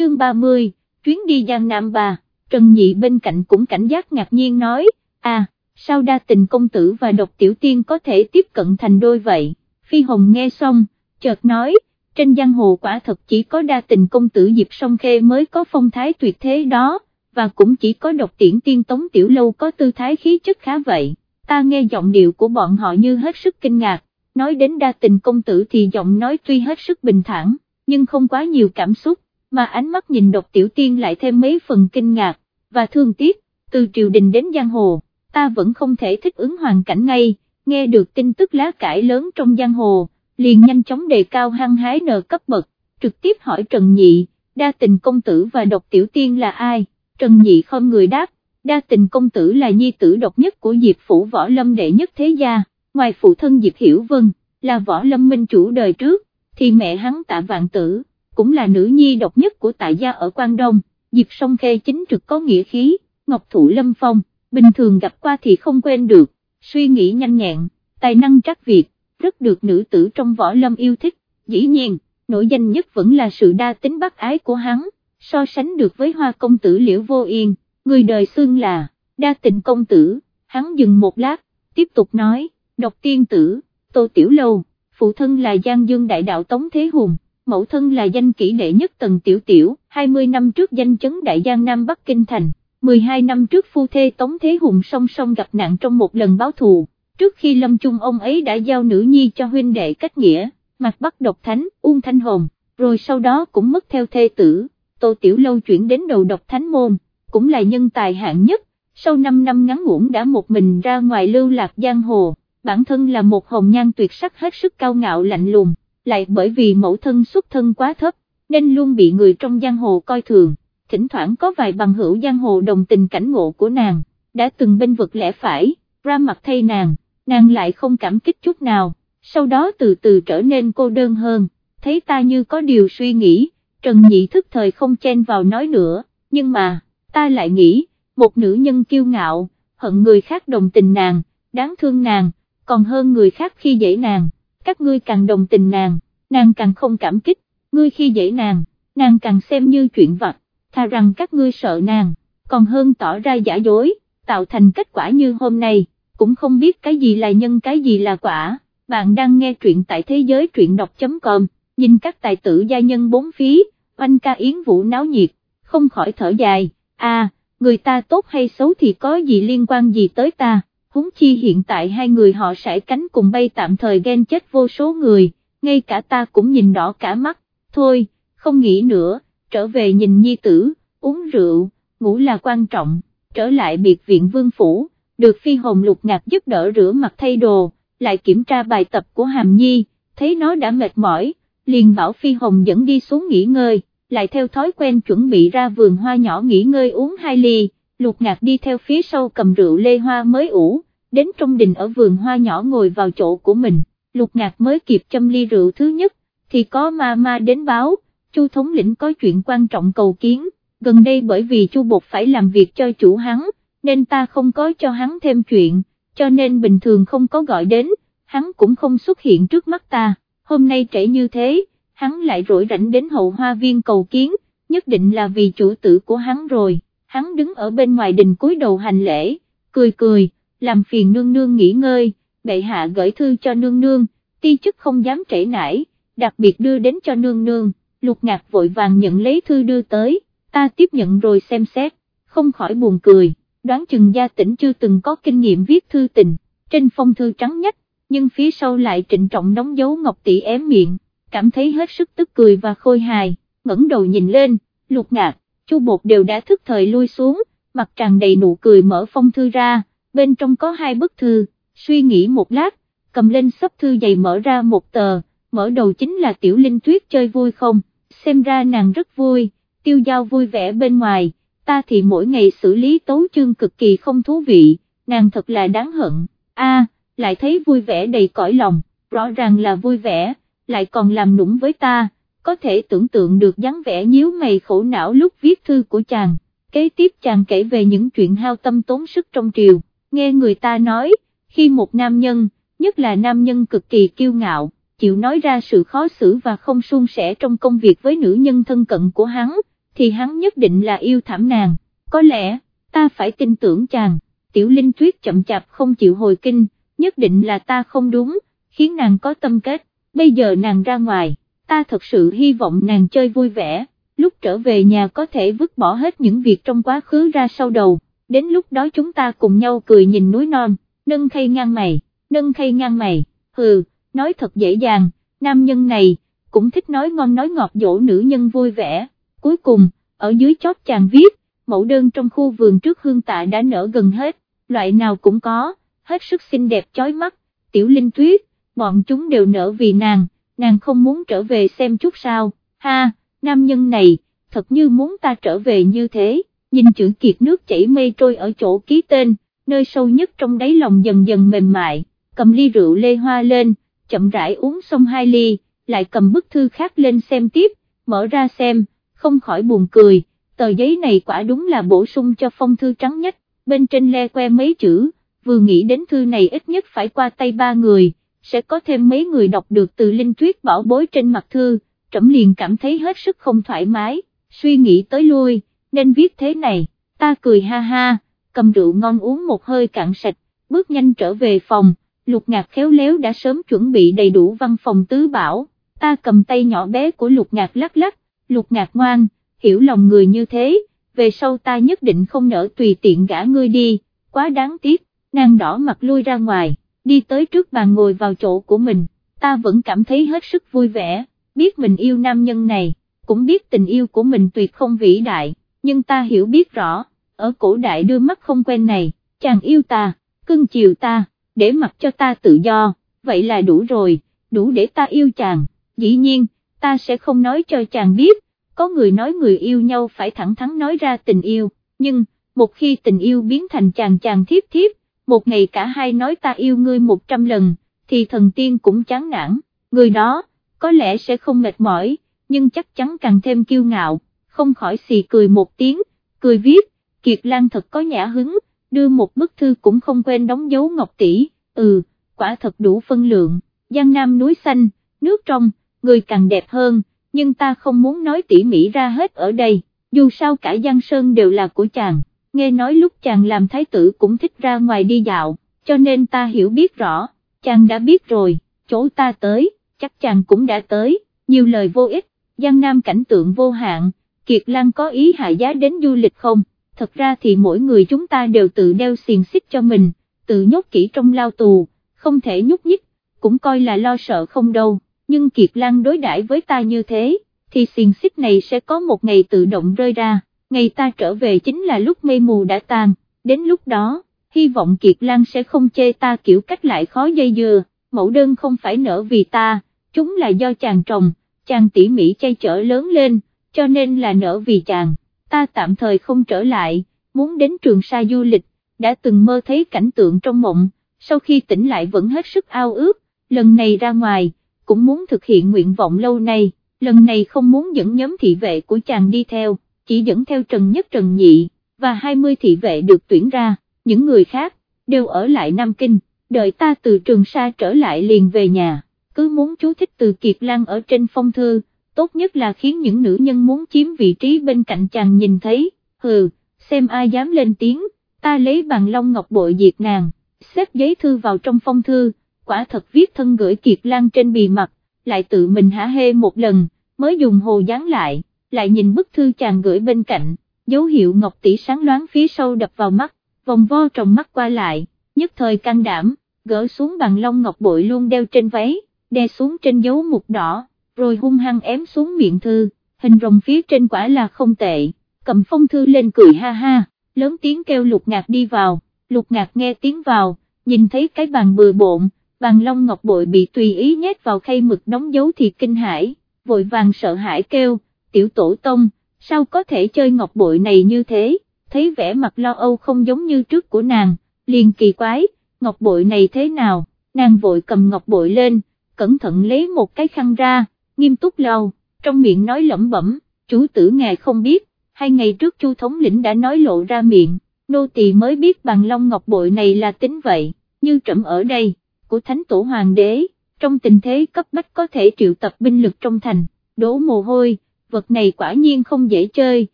chương 30, chuyến đi Giang Nam bà, Trần Nhị bên cạnh cũng cảnh giác ngạc nhiên nói, à, sao đa tình công tử và độc tiểu tiên có thể tiếp cận thành đôi vậy, Phi Hồng nghe xong, chợt nói, trên giang hồ quả thật chỉ có đa tình công tử Diệp Song Khê mới có phong thái tuyệt thế đó, và cũng chỉ có độc tiễn tiên tống tiểu lâu có tư thái khí chất khá vậy, ta nghe giọng điệu của bọn họ như hết sức kinh ngạc, nói đến đa tình công tử thì giọng nói tuy hết sức bình thản, nhưng không quá nhiều cảm xúc, mà ánh mắt nhìn độc tiểu tiên lại thêm mấy phần kinh ngạc, và thương tiếc, từ triều đình đến giang hồ, ta vẫn không thể thích ứng hoàn cảnh ngay, nghe được tin tức lá cải lớn trong giang hồ, liền nhanh chóng đề cao hăng hái nờ cấp bậc, trực tiếp hỏi Trần Nhị, đa tình công tử và độc tiểu tiên là ai, Trần Nhị không người đáp, đa tình công tử là nhi tử độc nhất của Diệp Phủ Võ Lâm đệ nhất thế gia, ngoài phụ thân Diệp Hiểu Vân, là Võ Lâm Minh chủ đời trước, thì mẹ hắn tạ vạn tử, cũng là nữ nhi độc nhất của tại gia ở Quang Đông, Diệp Song Khê chính trực có nghĩa khí, Ngọc Thụ Lâm Phong, bình thường gặp qua thì không quên được, suy nghĩ nhanh nhẹn, tài năng trắc việc, rất được nữ tử trong Võ Lâm yêu thích, dĩ nhiên, nổi danh nhất vẫn là sự đa tính bác ái của hắn, so sánh được với hoa công tử Liễu Vô Yên, người đời xương là, đa tình công tử, hắn dừng một lát, tiếp tục nói, độc tiên tử, tô tiểu lâu, phụ thân là Giang Dương Đại Đạo Tống Thế Hùng, mẫu thân là danh kỹ đệ nhất tầng tiểu tiểu, 20 năm trước danh chấn Đại Giang Nam Bắc Kinh Thành, 12 năm trước phu thê Tống Thế Hùng song song gặp nạn trong một lần báo thù, trước khi lâm chung ông ấy đã giao nữ nhi cho huynh đệ cách nghĩa, mặt bắc độc thánh, uông thanh hồn, rồi sau đó cũng mất theo thê tử, tô tiểu lâu chuyển đến đầu độc thánh môn, cũng là nhân tài hạng nhất, sau 5 năm ngắn ngủn đã một mình ra ngoài lưu lạc giang hồ bản thân là một hồng nhan tuyệt sắc hết sức cao ngạo lạnh lùng, lại bởi vì mẫu thân xuất thân quá thấp, nên luôn bị người trong giang hồ coi thường, thỉnh thoảng có vài bằng hữu giang hồ đồng tình cảnh ngộ của nàng, đã từng bên vực lẽ phải, ra mặt thay nàng, nàng lại không cảm kích chút nào, sau đó từ từ trở nên cô đơn hơn, thấy ta như có điều suy nghĩ, Trần Nhị thức thời không chen vào nói nữa, nhưng mà, ta lại nghĩ, một nữ nhân kiêu ngạo, hận người khác đồng tình nàng, đáng thương nàng, còn hơn người khác khi dễ nàng, các ngươi càng đồng tình nàng, nàng càng không cảm kích, ngươi khi dễ nàng, nàng càng xem như chuyện vặt, thà rằng các ngươi sợ nàng, còn hơn tỏ ra giả dối, tạo thành kết quả như hôm nay, cũng không biết cái gì là nhân cái gì là quả, bạn đang nghe truyện tại thế giới truyện đọc.com, nhìn các tài tử gia nhân bốn phí, oanh ca yến vũ náo nhiệt, không khỏi thở dài, à, người ta tốt hay xấu thì có gì liên quan gì tới ta? Huống chi hiện tại hai người họ sải cánh cùng bay tạm thời ghen chết vô số người, ngay cả ta cũng nhìn đỏ cả mắt, thôi, không nghĩ nữa, trở về nhìn nhi tử, uống rượu, ngủ là quan trọng, trở lại biệt viện vương phủ, được phi hồng lục ngạc giúp đỡ rửa mặt thay đồ, lại kiểm tra bài tập của hàm nhi, thấy nó đã mệt mỏi, liền bảo phi hồng dẫn đi xuống nghỉ ngơi, lại theo thói quen chuẩn bị ra vườn hoa nhỏ nghỉ ngơi uống hai ly lục ngạc đi theo phía sau cầm rượu lê hoa mới ủ, đến trong đình ở vườn hoa nhỏ ngồi vào chỗ của mình, lục ngạc mới kịp châm ly rượu thứ nhất, thì có ma ma đến báo, chu thống lĩnh có chuyện quan trọng cầu kiến, gần đây bởi vì chu bột phải làm việc cho chủ hắn, nên ta không có cho hắn thêm chuyện, cho nên bình thường không có gọi đến, hắn cũng không xuất hiện trước mắt ta, hôm nay trễ như thế, hắn lại rỗi rảnh đến hậu hoa viên cầu kiến, nhất định là vì chủ tử của hắn rồi hắn đứng ở bên ngoài đình cúi đầu hành lễ, cười cười, làm phiền nương nương nghỉ ngơi, bệ hạ gửi thư cho nương nương, ti chức không dám trễ nải, đặc biệt đưa đến cho nương nương, lục ngạc vội vàng nhận lấy thư đưa tới, ta tiếp nhận rồi xem xét, không khỏi buồn cười, đoán chừng gia tỉnh chưa từng có kinh nghiệm viết thư tình, trên phong thư trắng nhất, nhưng phía sau lại trịnh trọng đóng dấu ngọc tỷ ém miệng, cảm thấy hết sức tức cười và khôi hài, ngẩng đầu nhìn lên, lục ngạc, chu bột đều đã thức thời lui xuống, mặt tràn đầy nụ cười mở phong thư ra, bên trong có hai bức thư, suy nghĩ một lát, cầm lên sấp thư dày mở ra một tờ, mở đầu chính là tiểu linh tuyết chơi vui không, xem ra nàng rất vui, tiêu giao vui vẻ bên ngoài, ta thì mỗi ngày xử lý tấu chương cực kỳ không thú vị, nàng thật là đáng hận, a lại thấy vui vẻ đầy cõi lòng, rõ ràng là vui vẻ, lại còn làm nũng với ta có thể tưởng tượng được dáng vẻ nhíu mày khổ não lúc viết thư của chàng, kế tiếp chàng kể về những chuyện hao tâm tốn sức trong triều, nghe người ta nói, khi một nam nhân, nhất là nam nhân cực kỳ kiêu ngạo, chịu nói ra sự khó xử và không suôn sẻ trong công việc với nữ nhân thân cận của hắn, thì hắn nhất định là yêu thảm nàng, có lẽ, ta phải tin tưởng chàng, tiểu linh tuyết chậm chạp không chịu hồi kinh, nhất định là ta không đúng, khiến nàng có tâm kết, bây giờ nàng ra ngoài, ta thật sự hy vọng nàng chơi vui vẻ, lúc trở về nhà có thể vứt bỏ hết những việc trong quá khứ ra sau đầu, đến lúc đó chúng ta cùng nhau cười nhìn núi non, nâng khay ngang mày, nâng khay ngang mày, hừ, nói thật dễ dàng, nam nhân này, cũng thích nói ngon nói ngọt dỗ nữ nhân vui vẻ, cuối cùng, ở dưới chót chàng viết, mẫu đơn trong khu vườn trước hương tạ đã nở gần hết, loại nào cũng có, hết sức xinh đẹp chói mắt, tiểu linh tuyết, bọn chúng đều nở vì nàng, nàng không muốn trở về xem chút sao, ha, nam nhân này, thật như muốn ta trở về như thế, nhìn chữ kiệt nước chảy mây trôi ở chỗ ký tên, nơi sâu nhất trong đáy lòng dần dần mềm mại, cầm ly rượu lê hoa lên, chậm rãi uống xong hai ly, lại cầm bức thư khác lên xem tiếp, mở ra xem, không khỏi buồn cười, tờ giấy này quả đúng là bổ sung cho phong thư trắng nhất, bên trên le que mấy chữ, vừa nghĩ đến thư này ít nhất phải qua tay ba người, sẽ có thêm mấy người đọc được từ linh tuyết bảo bối trên mặt thư, trẫm liền cảm thấy hết sức không thoải mái, suy nghĩ tới lui, nên viết thế này, ta cười ha ha, cầm rượu ngon uống một hơi cạn sạch, bước nhanh trở về phòng, lục ngạc khéo léo đã sớm chuẩn bị đầy đủ văn phòng tứ bảo, ta cầm tay nhỏ bé của lục ngạc lắc lắc, lục ngạc ngoan, hiểu lòng người như thế, về sau ta nhất định không nỡ tùy tiện gã ngươi đi, quá đáng tiếc, nàng đỏ mặt lui ra ngoài, đi tới trước bàn ngồi vào chỗ của mình, ta vẫn cảm thấy hết sức vui vẻ, biết mình yêu nam nhân này, cũng biết tình yêu của mình tuyệt không vĩ đại, nhưng ta hiểu biết rõ, ở cổ đại đưa mắt không quen này, chàng yêu ta, cưng chiều ta, để mặc cho ta tự do, vậy là đủ rồi, đủ để ta yêu chàng, dĩ nhiên, ta sẽ không nói cho chàng biết, có người nói người yêu nhau phải thẳng thắn nói ra tình yêu, nhưng, một khi tình yêu biến thành chàng chàng thiếp thiếp, một ngày cả hai nói ta yêu ngươi một trăm lần, thì thần tiên cũng chán nản, người đó, có lẽ sẽ không mệt mỏi, nhưng chắc chắn càng thêm kiêu ngạo, không khỏi xì cười một tiếng, cười viết, Kiệt Lan thật có nhã hứng, đưa một bức thư cũng không quên đóng dấu ngọc tỷ, ừ, quả thật đủ phân lượng, Giang Nam núi xanh, nước trong, người càng đẹp hơn, nhưng ta không muốn nói tỉ mỉ ra hết ở đây, dù sao cả Giang Sơn đều là của chàng, nghe nói lúc chàng làm thái tử cũng thích ra ngoài đi dạo, cho nên ta hiểu biết rõ, chàng đã biết rồi, chỗ ta tới, chắc chàng cũng đã tới, nhiều lời vô ích, Giang Nam cảnh tượng vô hạn, Kiệt Lan có ý hạ giá đến du lịch không, thật ra thì mỗi người chúng ta đều tự đeo xiềng xích cho mình, tự nhốt kỹ trong lao tù, không thể nhúc nhích, cũng coi là lo sợ không đâu nhưng Kiệt Lan đối đãi với ta như thế, thì xiềng xích này sẽ có một ngày tự động rơi ra, ngày ta trở về chính là lúc mây mù đã tan, đến lúc đó, hy vọng Kiệt Lan sẽ không chê ta kiểu cách lại khó dây dưa, mẫu đơn không phải nở vì ta, chúng là do chàng trồng, chàng tỉ mỉ chay chở lớn lên, cho nên là nở vì chàng, ta tạm thời không trở lại, muốn đến trường sa du lịch, đã từng mơ thấy cảnh tượng trong mộng, sau khi tỉnh lại vẫn hết sức ao ước, lần này ra ngoài, cũng muốn thực hiện nguyện vọng lâu nay, lần này không muốn dẫn nhóm thị vệ của chàng đi theo, chỉ dẫn theo Trần Nhất Trần Nhị, và 20 thị vệ được tuyển ra, những người khác, đều ở lại Nam Kinh, đợi ta từ Trường Sa trở lại liền về nhà, cứ muốn chú thích từ Kiệt Lan ở trên phong thư, tốt nhất là khiến những nữ nhân muốn chiếm vị trí bên cạnh chàng nhìn thấy, hừ, xem ai dám lên tiếng, ta lấy bằng long ngọc bội diệt nàng, xếp giấy thư vào trong phong thư, quả thật viết thân gửi Kiệt Lan trên bì mặt, lại tự mình hả hê một lần, mới dùng hồ dán lại, lại nhìn bức thư chàng gửi bên cạnh, dấu hiệu ngọc tỷ sáng loáng phía sau đập vào mắt, vòng vo trong mắt qua lại, nhất thời can đảm, gỡ xuống bằng lông ngọc bội luôn đeo trên váy, đe xuống trên dấu mục đỏ, rồi hung hăng ém xuống miệng thư, hình rồng phía trên quả là không tệ, cầm phong thư lên cười ha ha, lớn tiếng kêu lục ngạc đi vào, lục ngạc nghe tiếng vào, nhìn thấy cái bàn bừa bộn, bàn long ngọc bội bị tùy ý nhét vào khay mực đóng dấu thì kinh hãi, vội vàng sợ hãi kêu, tiểu tổ tông, sao có thể chơi ngọc bội này như thế, thấy vẻ mặt lo âu không giống như trước của nàng, liền kỳ quái, ngọc bội này thế nào, nàng vội cầm ngọc bội lên, cẩn thận lấy một cái khăn ra, nghiêm túc lau, trong miệng nói lẩm bẩm, chủ tử ngài không biết, hai ngày trước chu thống lĩnh đã nói lộ ra miệng, nô tỳ mới biết bằng long ngọc bội này là tính vậy, như trẫm ở đây của thánh tổ hoàng đế, trong tình thế cấp bách có thể triệu tập binh lực trong thành, đổ mồ hôi, vật này quả nhiên không dễ chơi,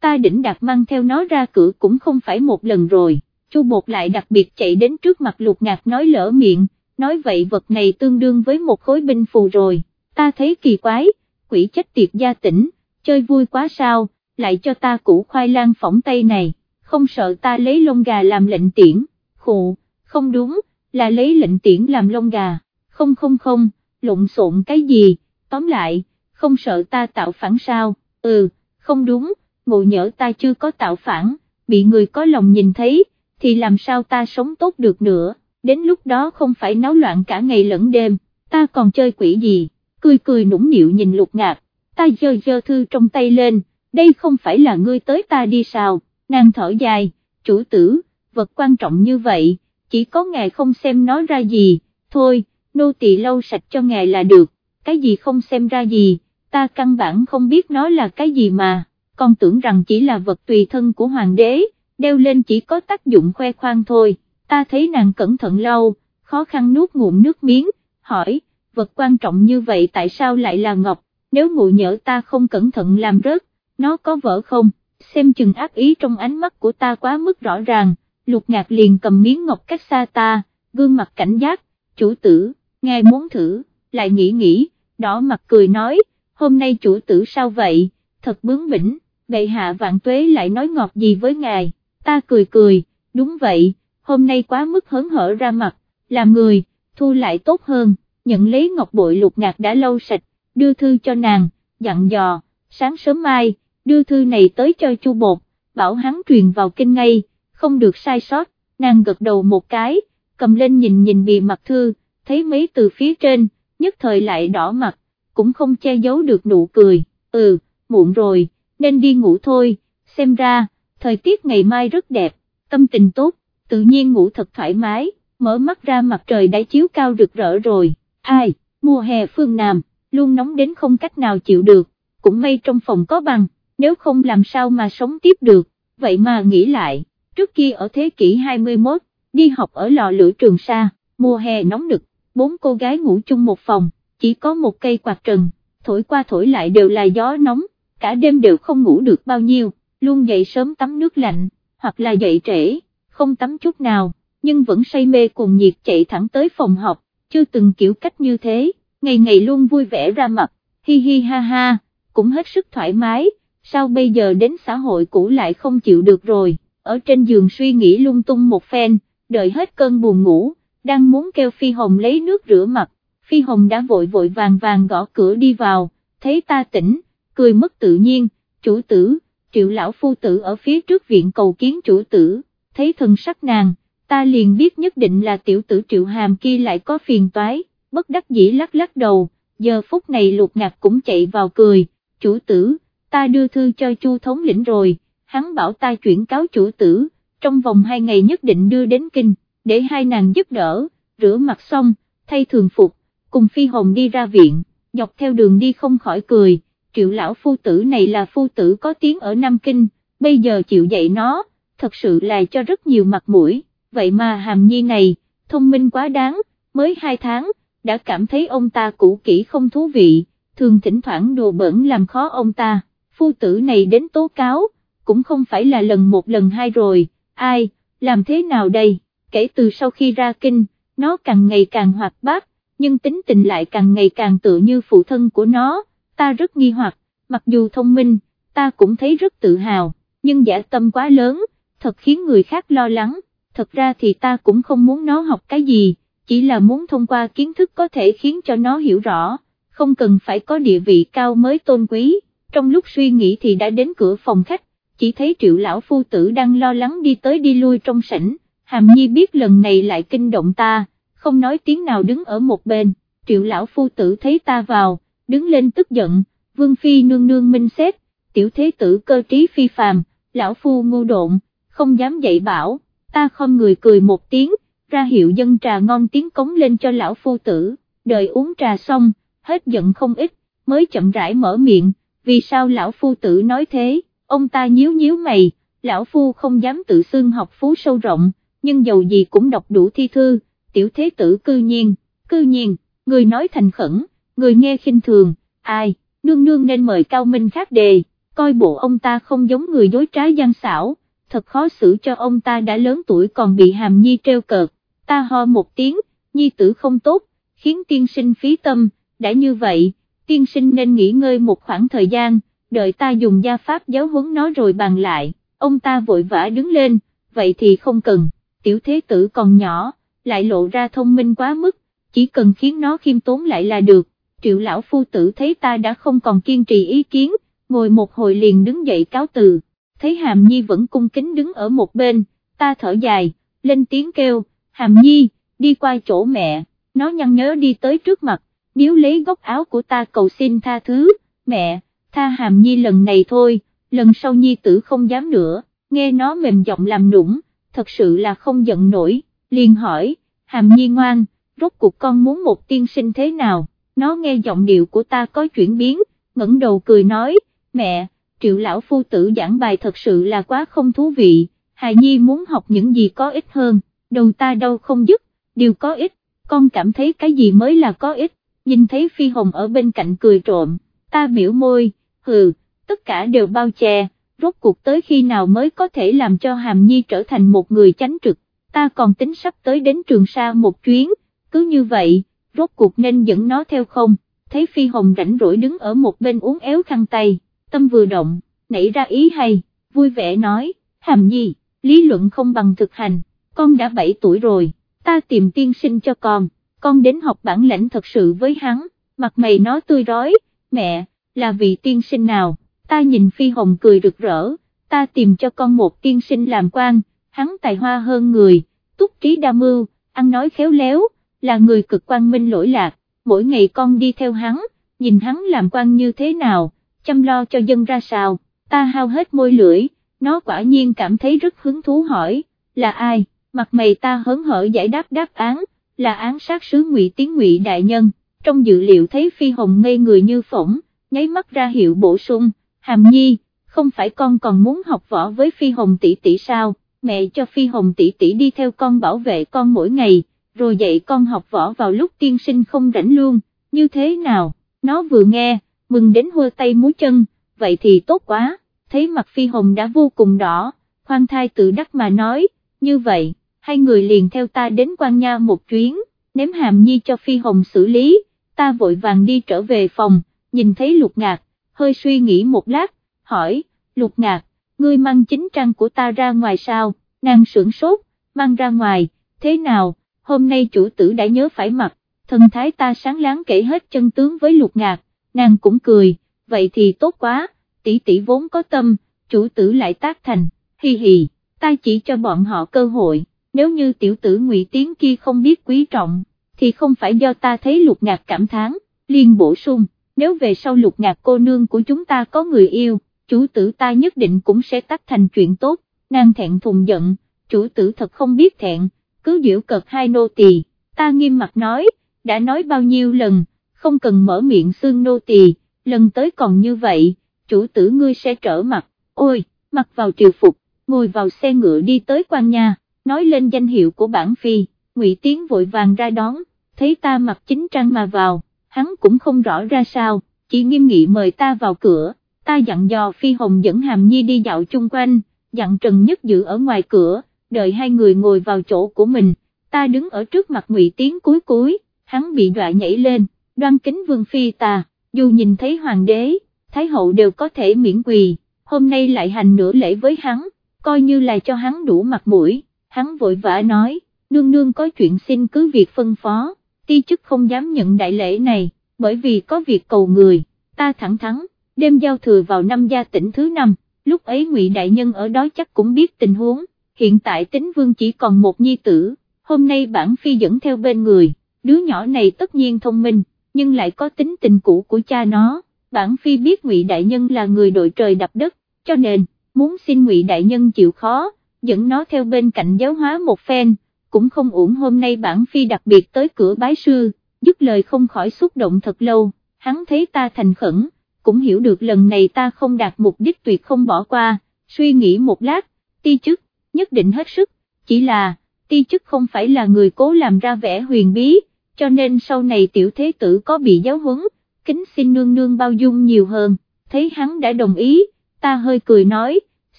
ta đỉnh đạt mang theo nó ra cửa cũng không phải một lần rồi, chu bột lại đặc biệt chạy đến trước mặt lục ngạc nói lỡ miệng, nói vậy vật này tương đương với một khối binh phù rồi, ta thấy kỳ quái, quỷ chết tiệt gia tỉnh, chơi vui quá sao, lại cho ta củ khoai lang phỏng tay này, không sợ ta lấy lông gà làm lệnh tiễn, khụ, không đúng, là lấy lệnh tiễn làm lông gà, không không không, lộn xộn cái gì, tóm lại, không sợ ta tạo phản sao, ừ, không đúng, ngộ nhỡ ta chưa có tạo phản, bị người có lòng nhìn thấy, thì làm sao ta sống tốt được nữa, đến lúc đó không phải náo loạn cả ngày lẫn đêm, ta còn chơi quỷ gì, cười cười nũng nịu nhìn lục ngạc, ta dơ dơ thư trong tay lên, đây không phải là ngươi tới ta đi sao, nàng thở dài, chủ tử, vật quan trọng như vậy, chỉ có ngài không xem nó ra gì, thôi, nô tỳ lâu sạch cho ngài là được, cái gì không xem ra gì, ta căn bản không biết nó là cái gì mà, con tưởng rằng chỉ là vật tùy thân của hoàng đế, đeo lên chỉ có tác dụng khoe khoang thôi, ta thấy nàng cẩn thận lâu, khó khăn nuốt ngụm nước miếng, hỏi, vật quan trọng như vậy tại sao lại là ngọc, nếu ngụ nhỡ ta không cẩn thận làm rớt, nó có vỡ không, xem chừng ác ý trong ánh mắt của ta quá mức rõ ràng, lục ngạc liền cầm miếng ngọc cách xa ta, gương mặt cảnh giác, chủ tử, ngài muốn thử, lại nghĩ nghĩ, đỏ mặt cười nói, hôm nay chủ tử sao vậy, thật bướng bỉnh, bệ hạ vạn tuế lại nói ngọt gì với ngài, ta cười cười, đúng vậy, hôm nay quá mức hớn hở ra mặt, làm người, thu lại tốt hơn, nhận lấy ngọc bội lục ngạc đã lâu sạch, đưa thư cho nàng, dặn dò, sáng sớm mai, đưa thư này tới cho chu bột, bảo hắn truyền vào kinh ngay, không được sai sót, nàng gật đầu một cái, cầm lên nhìn nhìn bì mặt thư, thấy mấy từ phía trên, nhất thời lại đỏ mặt, cũng không che giấu được nụ cười, ừ, muộn rồi, nên đi ngủ thôi, xem ra, thời tiết ngày mai rất đẹp, tâm tình tốt, tự nhiên ngủ thật thoải mái, mở mắt ra mặt trời đã chiếu cao rực rỡ rồi, ai, mùa hè phương Nam, luôn nóng đến không cách nào chịu được, cũng may trong phòng có bằng, nếu không làm sao mà sống tiếp được, vậy mà nghĩ lại, trước kia ở thế kỷ 21, đi học ở lò lửa trường sa, mùa hè nóng nực, bốn cô gái ngủ chung một phòng, chỉ có một cây quạt trần, thổi qua thổi lại đều là gió nóng, cả đêm đều không ngủ được bao nhiêu, luôn dậy sớm tắm nước lạnh, hoặc là dậy trễ, không tắm chút nào, nhưng vẫn say mê cùng nhiệt chạy thẳng tới phòng học, chưa từng kiểu cách như thế, ngày ngày luôn vui vẻ ra mặt, hi hi ha ha, cũng hết sức thoải mái, sao bây giờ đến xã hội cũ lại không chịu được rồi, ở trên giường suy nghĩ lung tung một phen, đợi hết cơn buồn ngủ, đang muốn kêu Phi Hồng lấy nước rửa mặt, khi Hồng đã vội vội vàng vàng gõ cửa đi vào, thấy ta tỉnh, cười mất tự nhiên, chủ tử, triệu lão phu tử ở phía trước viện cầu kiến chủ tử, thấy thần sắc nàng, ta liền biết nhất định là tiểu tử triệu hàm kia lại có phiền toái, bất đắc dĩ lắc lắc đầu, giờ phút này lục ngạc cũng chạy vào cười, chủ tử, ta đưa thư cho chu thống lĩnh rồi, hắn bảo ta chuyển cáo chủ tử, trong vòng hai ngày nhất định đưa đến kinh, để hai nàng giúp đỡ, rửa mặt xong, thay thường phục, cùng Phi Hồng đi ra viện, dọc theo đường đi không khỏi cười, triệu lão phu tử này là phu tử có tiếng ở Nam Kinh, bây giờ chịu dạy nó, thật sự là cho rất nhiều mặt mũi, vậy mà hàm nhi này, thông minh quá đáng, mới hai tháng, đã cảm thấy ông ta cũ kỹ không thú vị, thường thỉnh thoảng đùa bẩn làm khó ông ta, phu tử này đến tố cáo, cũng không phải là lần một lần hai rồi, ai, làm thế nào đây, kể từ sau khi ra kinh, nó càng ngày càng hoạt bát, nhưng tính tình lại càng ngày càng tựa như phụ thân của nó, ta rất nghi hoặc, mặc dù thông minh, ta cũng thấy rất tự hào, nhưng giả tâm quá lớn, thật khiến người khác lo lắng, thật ra thì ta cũng không muốn nó học cái gì, chỉ là muốn thông qua kiến thức có thể khiến cho nó hiểu rõ, không cần phải có địa vị cao mới tôn quý, trong lúc suy nghĩ thì đã đến cửa phòng khách, chỉ thấy triệu lão phu tử đang lo lắng đi tới đi lui trong sảnh, hàm nhi biết lần này lại kinh động ta, không nói tiếng nào đứng ở một bên, triệu lão phu tử thấy ta vào, đứng lên tức giận, vương phi nương nương minh xét, tiểu thế tử cơ trí phi phàm, lão phu ngu độn, không dám dạy bảo, ta không người cười một tiếng, ra hiệu dân trà ngon tiếng cống lên cho lão phu tử, đợi uống trà xong, hết giận không ít, mới chậm rãi mở miệng, vì sao lão phu tử nói thế, ông ta nhíu nhíu mày, lão phu không dám tự xưng học phú sâu rộng, nhưng dầu gì cũng đọc đủ thi thư, tiểu thế tử cư nhiên, cư nhiên, người nói thành khẩn, người nghe khinh thường, ai, nương nương nên mời cao minh khác đề, coi bộ ông ta không giống người dối trá gian xảo, thật khó xử cho ông ta đã lớn tuổi còn bị hàm nhi treo cợt, ta ho một tiếng, nhi tử không tốt, khiến tiên sinh phí tâm, đã như vậy, tiên sinh nên nghỉ ngơi một khoảng thời gian, đợi ta dùng gia pháp giáo huấn nó rồi bàn lại, ông ta vội vã đứng lên, vậy thì không cần, tiểu thế tử còn nhỏ, lại lộ ra thông minh quá mức, chỉ cần khiến nó khiêm tốn lại là được, triệu lão phu tử thấy ta đã không còn kiên trì ý kiến, ngồi một hồi liền đứng dậy cáo từ, thấy Hàm Nhi vẫn cung kính đứng ở một bên, ta thở dài, lên tiếng kêu, Hàm Nhi, đi qua chỗ mẹ, nó nhăn nhớ đi tới trước mặt, nếu lấy góc áo của ta cầu xin tha thứ, mẹ, tha Hàm Nhi lần này thôi, lần sau Nhi tử không dám nữa, nghe nó mềm giọng làm nũng, thật sự là không giận nổi, liền hỏi, Hàm Nhi ngoan, rốt cuộc con muốn một tiên sinh thế nào, nó nghe giọng điệu của ta có chuyển biến, ngẩng đầu cười nói, mẹ, triệu lão phu tử giảng bài thật sự là quá không thú vị, hài nhi muốn học những gì có ích hơn, đầu ta đâu không dứt, điều có ích, con cảm thấy cái gì mới là có ích, nhìn thấy phi hồng ở bên cạnh cười trộm, ta biểu môi, hừ, tất cả đều bao che, rốt cuộc tới khi nào mới có thể làm cho hàm nhi trở thành một người chánh trực, ta còn tính sắp tới đến trường sa một chuyến, cứ như vậy, rốt cuộc nên dẫn nó theo không, thấy phi hồng rảnh rỗi đứng ở một bên uống éo khăn tay tâm vừa động, nảy ra ý hay, vui vẻ nói, hàm nhi, lý luận không bằng thực hành, con đã 7 tuổi rồi, ta tìm tiên sinh cho con, con đến học bản lãnh thật sự với hắn, mặt mày nó tươi rói, mẹ, là vị tiên sinh nào, ta nhìn phi hồng cười rực rỡ, ta tìm cho con một tiên sinh làm quan, hắn tài hoa hơn người, túc trí đa mưu, ăn nói khéo léo, là người cực quan minh lỗi lạc, mỗi ngày con đi theo hắn, nhìn hắn làm quan như thế nào chăm lo cho dân ra sao, ta hao hết môi lưỡi, nó quả nhiên cảm thấy rất hứng thú hỏi, là ai, mặt mày ta hớn hở giải đáp đáp án, là án sát sứ ngụy Tiến ngụy Đại Nhân, trong dự liệu thấy Phi Hồng ngây người như phỏng, nháy mắt ra hiệu bổ sung, hàm nhi, không phải con còn muốn học võ với Phi Hồng tỷ tỷ sao, mẹ cho Phi Hồng tỷ tỷ đi theo con bảo vệ con mỗi ngày, rồi dạy con học võ vào lúc tiên sinh không rảnh luôn, như thế nào, nó vừa nghe, mừng đến hua tay múa chân, vậy thì tốt quá, thấy mặt phi hồng đã vô cùng đỏ, khoan thai tự đắc mà nói, như vậy, hai người liền theo ta đến quan nha một chuyến, ném hàm nhi cho phi hồng xử lý, ta vội vàng đi trở về phòng, nhìn thấy lục ngạc, hơi suy nghĩ một lát, hỏi, lục ngạc, ngươi mang chính trang của ta ra ngoài sao, nàng sưởng sốt, mang ra ngoài, thế nào, hôm nay chủ tử đã nhớ phải mặc, thần thái ta sáng láng kể hết chân tướng với lục ngạc, nàng cũng cười, vậy thì tốt quá, tỷ tỷ vốn có tâm, chủ tử lại tác thành, hi hi, ta chỉ cho bọn họ cơ hội, nếu như tiểu tử ngụy Tiến kia không biết quý trọng, thì không phải do ta thấy lục ngạc cảm thán, liền bổ sung, nếu về sau lục ngạc cô nương của chúng ta có người yêu, chủ tử ta nhất định cũng sẽ tác thành chuyện tốt, nàng thẹn thùng giận, chủ tử thật không biết thẹn, cứ giễu cợt hai nô tỳ, ta nghiêm mặt nói, đã nói bao nhiêu lần, không cần mở miệng xương nô tỳ, lần tới còn như vậy, chủ tử ngươi sẽ trở mặt, ôi, mặc vào triều phục, ngồi vào xe ngựa đi tới quan nhà, nói lên danh hiệu của bản phi, ngụy Tiến vội vàng ra đón, thấy ta mặc chính trang mà vào, hắn cũng không rõ ra sao, chỉ nghiêm nghị mời ta vào cửa, ta dặn dò phi hồng dẫn hàm nhi đi dạo chung quanh, dặn Trần Nhất giữ ở ngoài cửa, đợi hai người ngồi vào chỗ của mình, ta đứng ở trước mặt ngụy Tiến cuối cuối, hắn bị dọa nhảy lên đoan kính vương phi ta, dù nhìn thấy hoàng đế, thái hậu đều có thể miễn quỳ, hôm nay lại hành nửa lễ với hắn, coi như là cho hắn đủ mặt mũi, hắn vội vã nói, nương nương có chuyện xin cứ việc phân phó, ti chức không dám nhận đại lễ này, bởi vì có việc cầu người, ta thẳng thắn, đêm giao thừa vào năm gia tỉnh thứ năm, lúc ấy ngụy đại nhân ở đó chắc cũng biết tình huống, hiện tại tính vương chỉ còn một nhi tử, hôm nay bản phi dẫn theo bên người, đứa nhỏ này tất nhiên thông minh, nhưng lại có tính tình cũ của cha nó, bản phi biết ngụy đại nhân là người đội trời đập đất, cho nên, muốn xin ngụy đại nhân chịu khó, dẫn nó theo bên cạnh giáo hóa một phen, cũng không uổng hôm nay bản phi đặc biệt tới cửa bái sư, dứt lời không khỏi xúc động thật lâu, hắn thấy ta thành khẩn, cũng hiểu được lần này ta không đạt mục đích tuyệt không bỏ qua, suy nghĩ một lát, ti chức, nhất định hết sức, chỉ là, ti chức không phải là người cố làm ra vẻ huyền bí, cho nên sau này tiểu thế tử có bị giáo huấn, kính xin nương nương bao dung nhiều hơn, thấy hắn đã đồng ý, ta hơi cười nói,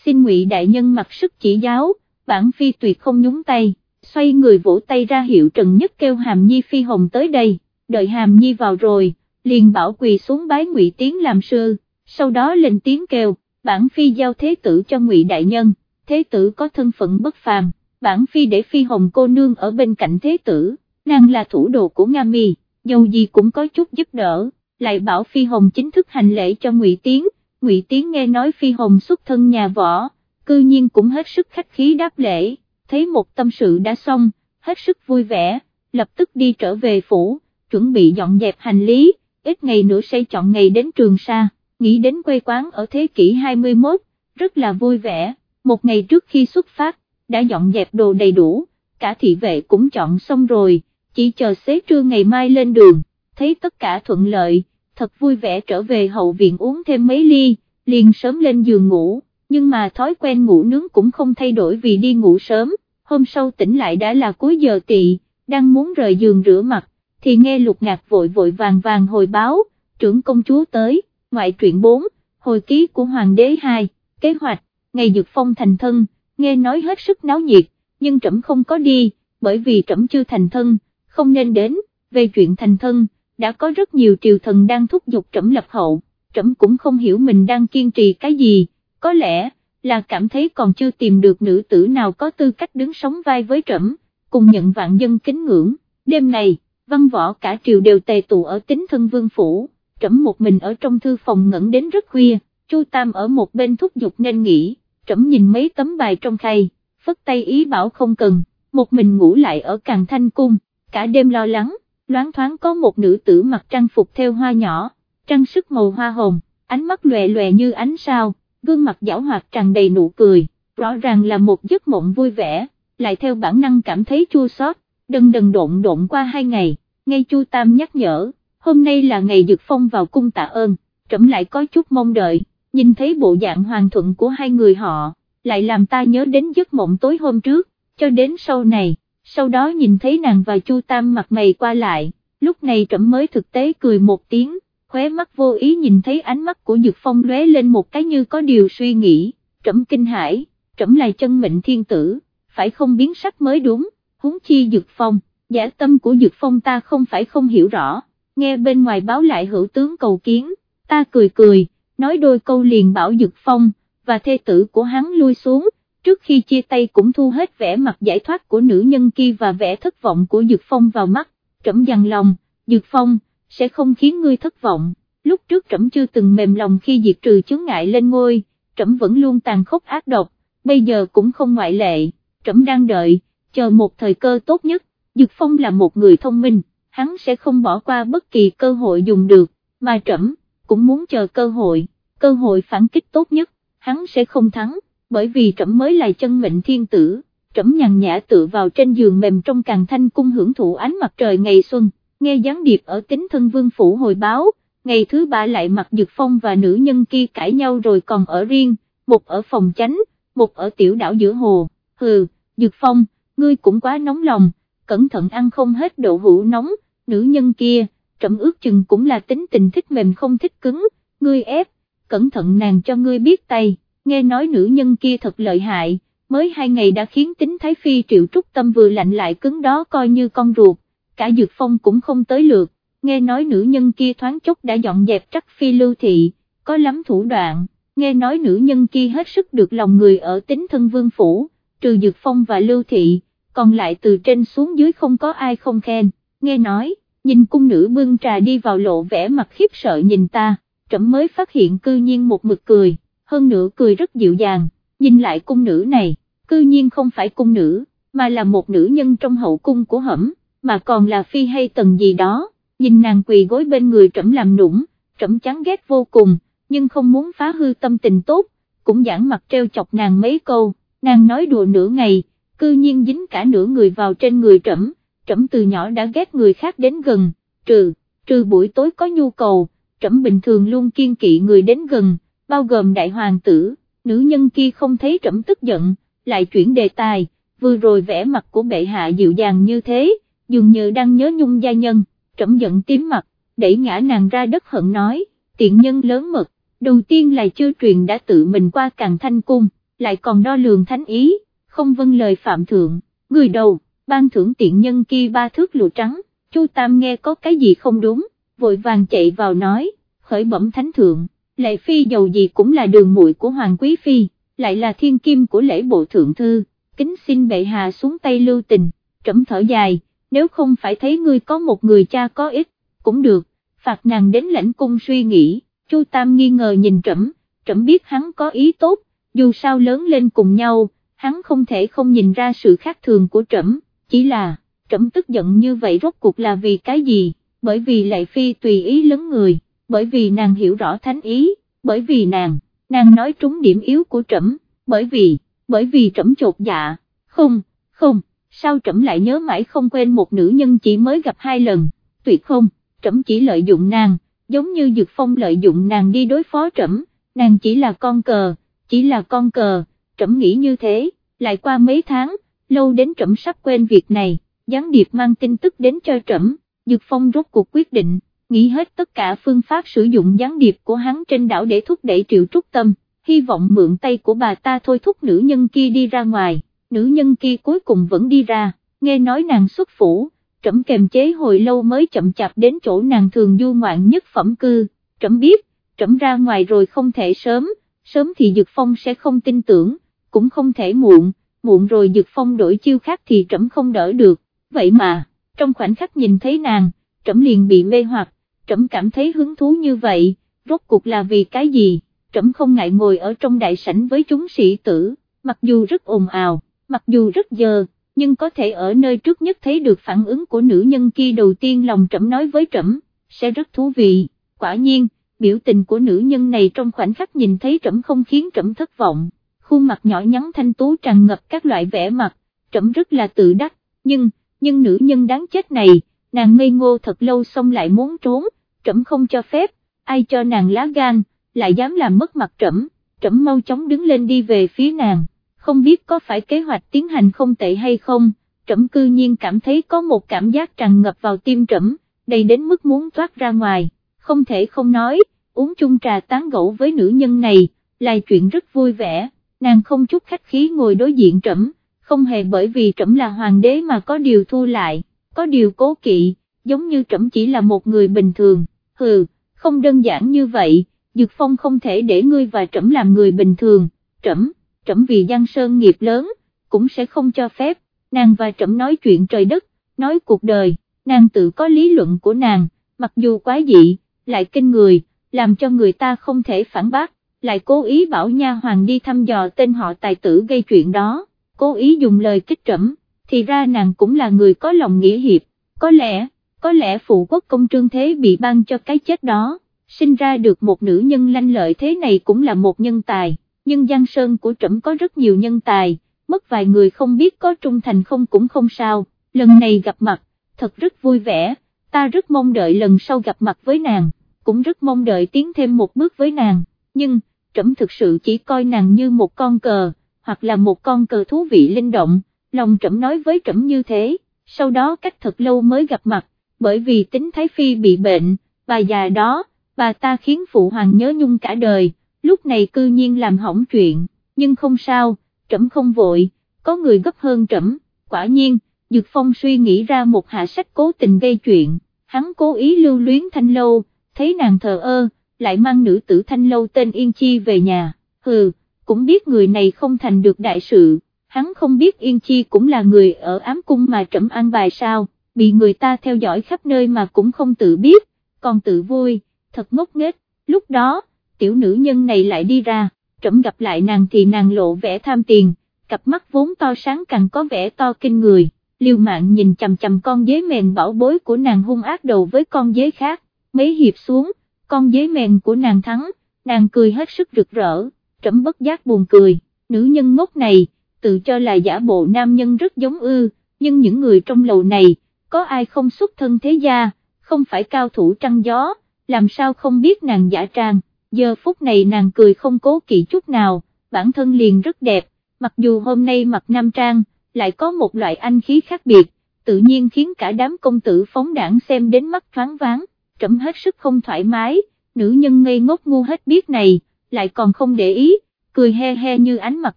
xin ngụy đại nhân mặc sức chỉ giáo, bản phi tuyệt không nhúng tay, xoay người vỗ tay ra hiệu Trần Nhất kêu Hàm Nhi phi hồng tới đây, đợi Hàm Nhi vào rồi, liền bảo quỳ xuống bái ngụy Tiến làm sư, sau đó lên tiếng kêu, bản phi giao thế tử cho ngụy đại nhân, thế tử có thân phận bất phàm, bản phi để phi hồng cô nương ở bên cạnh thế tử, nàng là thủ đồ của Nga Mi, dầu gì cũng có chút giúp đỡ, lại bảo phi hồng chính thức hành lễ cho ngụy Tiến, ngụy Tiến nghe nói phi hồng xuất thân nhà võ, cư nhiên cũng hết sức khách khí đáp lễ, thấy một tâm sự đã xong, hết sức vui vẻ, lập tức đi trở về phủ, chuẩn bị dọn dẹp hành lý, ít ngày nữa sẽ chọn ngày đến Trường Sa, nghĩ đến quê quán ở thế kỷ 21, rất là vui vẻ, một ngày trước khi xuất phát, đã dọn dẹp đồ đầy đủ, cả thị vệ cũng chọn xong rồi, chỉ chờ xế trưa ngày mai lên đường, thấy tất cả thuận lợi, thật vui vẻ trở về hậu viện uống thêm mấy ly, liền sớm lên giường ngủ, nhưng mà thói quen ngủ nướng cũng không thay đổi vì đi ngủ sớm, hôm sau tỉnh lại đã là cuối giờ tị, đang muốn rời giường rửa mặt, thì nghe lục ngạc vội vội vàng vàng hồi báo, trưởng công chúa tới, ngoại truyện 4, hồi ký của Hoàng đế 2, kế hoạch, ngày dược phong thành thân, nghe nói hết sức náo nhiệt, nhưng trẫm không có đi, bởi vì trẫm chưa thành thân, không nên đến, về chuyện thành thân, đã có rất nhiều triều thần đang thúc giục trẫm lập hậu, trẫm cũng không hiểu mình đang kiên trì cái gì, có lẽ là cảm thấy còn chưa tìm được nữ tử nào có tư cách đứng sống vai với trẫm, cùng nhận vạn dân kính ngưỡng, đêm này, văn võ cả triều đều tề tụ ở tính thân vương phủ, trẫm một mình ở trong thư phòng ngẩn đến rất khuya, Chu Tam ở một bên thúc giục nên nghỉ, trẫm nhìn mấy tấm bài trong khay, phất tay ý bảo không cần, một mình ngủ lại ở càng thanh cung, cả đêm lo lắng, loáng thoáng có một nữ tử mặc trang phục theo hoa nhỏ, trang sức màu hoa hồng, ánh mắt lòe lòe như ánh sao, gương mặt giảo hoạt tràn đầy nụ cười, rõ ràng là một giấc mộng vui vẻ, lại theo bản năng cảm thấy chua xót, đần đần độn độn qua hai ngày, ngay Chu Tam nhắc nhở, hôm nay là ngày dược phong vào cung tạ ơn, trẫm lại có chút mong đợi, nhìn thấy bộ dạng hoàng thuận của hai người họ, lại làm ta nhớ đến giấc mộng tối hôm trước, cho đến sau này, sau đó nhìn thấy nàng và Chu Tam mặt mày qua lại, lúc này trẫm mới thực tế cười một tiếng, khóe mắt vô ý nhìn thấy ánh mắt của Dược Phong lóe lên một cái như có điều suy nghĩ, trẫm kinh hãi, trẫm là chân mệnh thiên tử, phải không biến sắc mới đúng, huống chi Dược Phong, giả tâm của Dược Phong ta không phải không hiểu rõ, nghe bên ngoài báo lại hữu tướng cầu kiến, ta cười cười, nói đôi câu liền bảo Dược Phong, và thê tử của hắn lui xuống, trước khi chia tay cũng thu hết vẻ mặt giải thoát của nữ nhân kia và vẻ thất vọng của Dược Phong vào mắt, trẫm dằn lòng, Dược Phong, sẽ không khiến ngươi thất vọng, lúc trước trẫm chưa từng mềm lòng khi diệt trừ chướng ngại lên ngôi, trẫm vẫn luôn tàn khốc ác độc, bây giờ cũng không ngoại lệ, trẫm đang đợi, chờ một thời cơ tốt nhất, Dược Phong là một người thông minh, hắn sẽ không bỏ qua bất kỳ cơ hội dùng được, mà trẫm cũng muốn chờ cơ hội, cơ hội phản kích tốt nhất, hắn sẽ không thắng, bởi vì trẫm mới là chân mệnh thiên tử, trẫm nhàn nhã tựa vào trên giường mềm trong càng thanh cung hưởng thụ ánh mặt trời ngày xuân nghe gián điệp ở tính thân vương phủ hồi báo, ngày thứ ba lại mặc Dược Phong và nữ nhân kia cãi nhau rồi còn ở riêng, một ở phòng chánh, một ở tiểu đảo giữa hồ, hừ, Dược Phong, ngươi cũng quá nóng lòng, cẩn thận ăn không hết đậu hũ nóng, nữ nhân kia, trẫm ước chừng cũng là tính tình thích mềm không thích cứng, ngươi ép, cẩn thận nàng cho ngươi biết tay, nghe nói nữ nhân kia thật lợi hại, mới hai ngày đã khiến tính Thái Phi triệu trúc tâm vừa lạnh lại cứng đó coi như con ruột, cả Dược Phong cũng không tới lượt, nghe nói nữ nhân kia thoáng chốc đã dọn dẹp trắc phi lưu thị, có lắm thủ đoạn, nghe nói nữ nhân kia hết sức được lòng người ở tính thân vương phủ, trừ Dược Phong và lưu thị, còn lại từ trên xuống dưới không có ai không khen, nghe nói, nhìn cung nữ bưng trà đi vào lộ vẻ mặt khiếp sợ nhìn ta, trẫm mới phát hiện cư nhiên một mực cười, hơn nữa cười rất dịu dàng, nhìn lại cung nữ này, cư nhiên không phải cung nữ, mà là một nữ nhân trong hậu cung của hẩm mà còn là phi hay tần gì đó, nhìn nàng quỳ gối bên người trẫm làm nũng, trẫm chán ghét vô cùng, nhưng không muốn phá hư tâm tình tốt, cũng giảng mặt treo chọc nàng mấy câu, nàng nói đùa nửa ngày, cư nhiên dính cả nửa người vào trên người trẫm, trẫm từ nhỏ đã ghét người khác đến gần, trừ, trừ buổi tối có nhu cầu, trẫm bình thường luôn kiên kỵ người đến gần, bao gồm đại hoàng tử, nữ nhân kia không thấy trẫm tức giận, lại chuyển đề tài, vừa rồi vẽ mặt của bệ hạ dịu dàng như thế, dường như đang nhớ nhung gia nhân, trẫm giận tím mặt, đẩy ngã nàng ra đất hận nói, tiện nhân lớn mật, đầu tiên là chưa truyền đã tự mình qua càng thanh cung, lại còn đo lường thánh ý, không vâng lời phạm thượng, người đầu, ban thưởng tiện nhân kia ba thước lụa trắng, Chu Tam nghe có cái gì không đúng, vội vàng chạy vào nói, khởi bẩm thánh thượng, lệ phi dầu gì cũng là đường muội của Hoàng Quý Phi, lại là thiên kim của lễ bộ thượng thư, kính xin bệ hạ xuống tay lưu tình, trẫm thở dài, nếu không phải thấy ngươi có một người cha có ích, cũng được, phạt nàng đến lãnh cung suy nghĩ, Chu Tam nghi ngờ nhìn trẫm, trẫm biết hắn có ý tốt, dù sao lớn lên cùng nhau, hắn không thể không nhìn ra sự khác thường của trẫm, chỉ là, trẫm tức giận như vậy rốt cuộc là vì cái gì, bởi vì lệ phi tùy ý lớn người, bởi vì nàng hiểu rõ thánh ý, bởi vì nàng, nàng nói trúng điểm yếu của trẫm, bởi vì, bởi vì trẫm chột dạ, không, không, sao trẫm lại nhớ mãi không quên một nữ nhân chỉ mới gặp hai lần, tuyệt không, trẫm chỉ lợi dụng nàng, giống như Dược Phong lợi dụng nàng đi đối phó trẫm, nàng chỉ là con cờ, chỉ là con cờ, trẫm nghĩ như thế, lại qua mấy tháng, lâu đến trẫm sắp quên việc này, gián điệp mang tin tức đến cho trẫm, Dược Phong rốt cuộc quyết định, nghĩ hết tất cả phương pháp sử dụng gián điệp của hắn trên đảo để thúc đẩy triệu trúc tâm, hy vọng mượn tay của bà ta thôi thúc nữ nhân kia đi ra ngoài, nữ nhân kia cuối cùng vẫn đi ra, nghe nói nàng xuất phủ, trẫm kềm chế hồi lâu mới chậm chạp đến chỗ nàng thường du ngoạn nhất phẩm cư, trẫm biết, trẫm ra ngoài rồi không thể sớm, sớm thì Dược Phong sẽ không tin tưởng, cũng không thể muộn, muộn rồi Dược Phong đổi chiêu khác thì trẫm không đỡ được, vậy mà, trong khoảnh khắc nhìn thấy nàng, trẫm liền bị mê hoặc, trẫm cảm thấy hứng thú như vậy, rốt cuộc là vì cái gì, trẫm không ngại ngồi ở trong đại sảnh với chúng sĩ tử, mặc dù rất ồn ào, mặc dù rất giờ, nhưng có thể ở nơi trước nhất thấy được phản ứng của nữ nhân kia đầu tiên lòng trẫm nói với trẫm, sẽ rất thú vị, quả nhiên, biểu tình của nữ nhân này trong khoảnh khắc nhìn thấy trẫm không khiến trẫm thất vọng, khuôn mặt nhỏ nhắn thanh tú tràn ngập các loại vẻ mặt, trẫm rất là tự đắc, nhưng, nhưng nữ nhân đáng chết này, nàng ngây ngô thật lâu xong lại muốn trốn, trẫm không cho phép, ai cho nàng lá gan, lại dám làm mất mặt trẫm, trẫm mau chóng đứng lên đi về phía nàng, không biết có phải kế hoạch tiến hành không tệ hay không, trẫm cư nhiên cảm thấy có một cảm giác tràn ngập vào tim trẫm, đầy đến mức muốn thoát ra ngoài, không thể không nói, uống chung trà tán gẫu với nữ nhân này, là chuyện rất vui vẻ, nàng không chút khách khí ngồi đối diện trẫm, không hề bởi vì trẫm là hoàng đế mà có điều thu lại, có điều cố kỵ, giống như trẫm chỉ là một người bình thường, hừ, không đơn giản như vậy, Dược Phong không thể để ngươi và trẫm làm người bình thường, trẫm, trẫm vì Giang Sơn nghiệp lớn, cũng sẽ không cho phép, nàng và trẫm nói chuyện trời đất, nói cuộc đời, nàng tự có lý luận của nàng, mặc dù quá dị, lại kinh người, làm cho người ta không thể phản bác, lại cố ý bảo nha hoàng đi thăm dò tên họ tài tử gây chuyện đó, cố ý dùng lời kích trẫm, thì ra nàng cũng là người có lòng nghĩa hiệp, có lẽ, có lẽ phụ quốc công trương thế bị ban cho cái chết đó, sinh ra được một nữ nhân lanh lợi thế này cũng là một nhân tài, nhưng Giang Sơn của trẫm có rất nhiều nhân tài, mất vài người không biết có trung thành không cũng không sao, lần này gặp mặt, thật rất vui vẻ, ta rất mong đợi lần sau gặp mặt với nàng, cũng rất mong đợi tiến thêm một bước với nàng, nhưng, trẫm thực sự chỉ coi nàng như một con cờ, hoặc là một con cờ thú vị linh động, lòng trẫm nói với trẫm như thế, sau đó cách thật lâu mới gặp mặt, bởi vì tính Thái Phi bị bệnh, bà già đó, bà ta khiến phụ hoàng nhớ nhung cả đời, lúc này cư nhiên làm hỏng chuyện, nhưng không sao, trẫm không vội, có người gấp hơn trẫm, quả nhiên, Dược Phong suy nghĩ ra một hạ sách cố tình gây chuyện, hắn cố ý lưu luyến thanh lâu, thấy nàng thờ ơ, lại mang nữ tử thanh lâu tên Yên Chi về nhà, hừ, cũng biết người này không thành được đại sự, hắn không biết Yên Chi cũng là người ở ám cung mà trẫm an bài sao, bị người ta theo dõi khắp nơi mà cũng không tự biết, còn tự vui, thật ngốc nghếch, lúc đó, tiểu nữ nhân này lại đi ra, trẫm gặp lại nàng thì nàng lộ vẻ tham tiền, cặp mắt vốn to sáng càng có vẻ to kinh người, liêu mạng nhìn chầm chầm con dế mềm bảo bối của nàng hung ác đầu với con dế khác, mấy hiệp xuống, con dế mèn của nàng thắng, nàng cười hết sức rực rỡ, trẫm bất giác buồn cười, nữ nhân ngốc này, tự cho là giả bộ nam nhân rất giống ư, nhưng những người trong lầu này, có ai không xuất thân thế gia, không phải cao thủ trăng gió, làm sao không biết nàng giả trang, giờ phút này nàng cười không cố kỵ chút nào, bản thân liền rất đẹp, mặc dù hôm nay mặc nam trang, lại có một loại anh khí khác biệt, tự nhiên khiến cả đám công tử phóng đảng xem đến mắt thoáng váng, trẫm hết sức không thoải mái, nữ nhân ngây ngốc ngu hết biết này, lại còn không để ý, cười he he như ánh mặt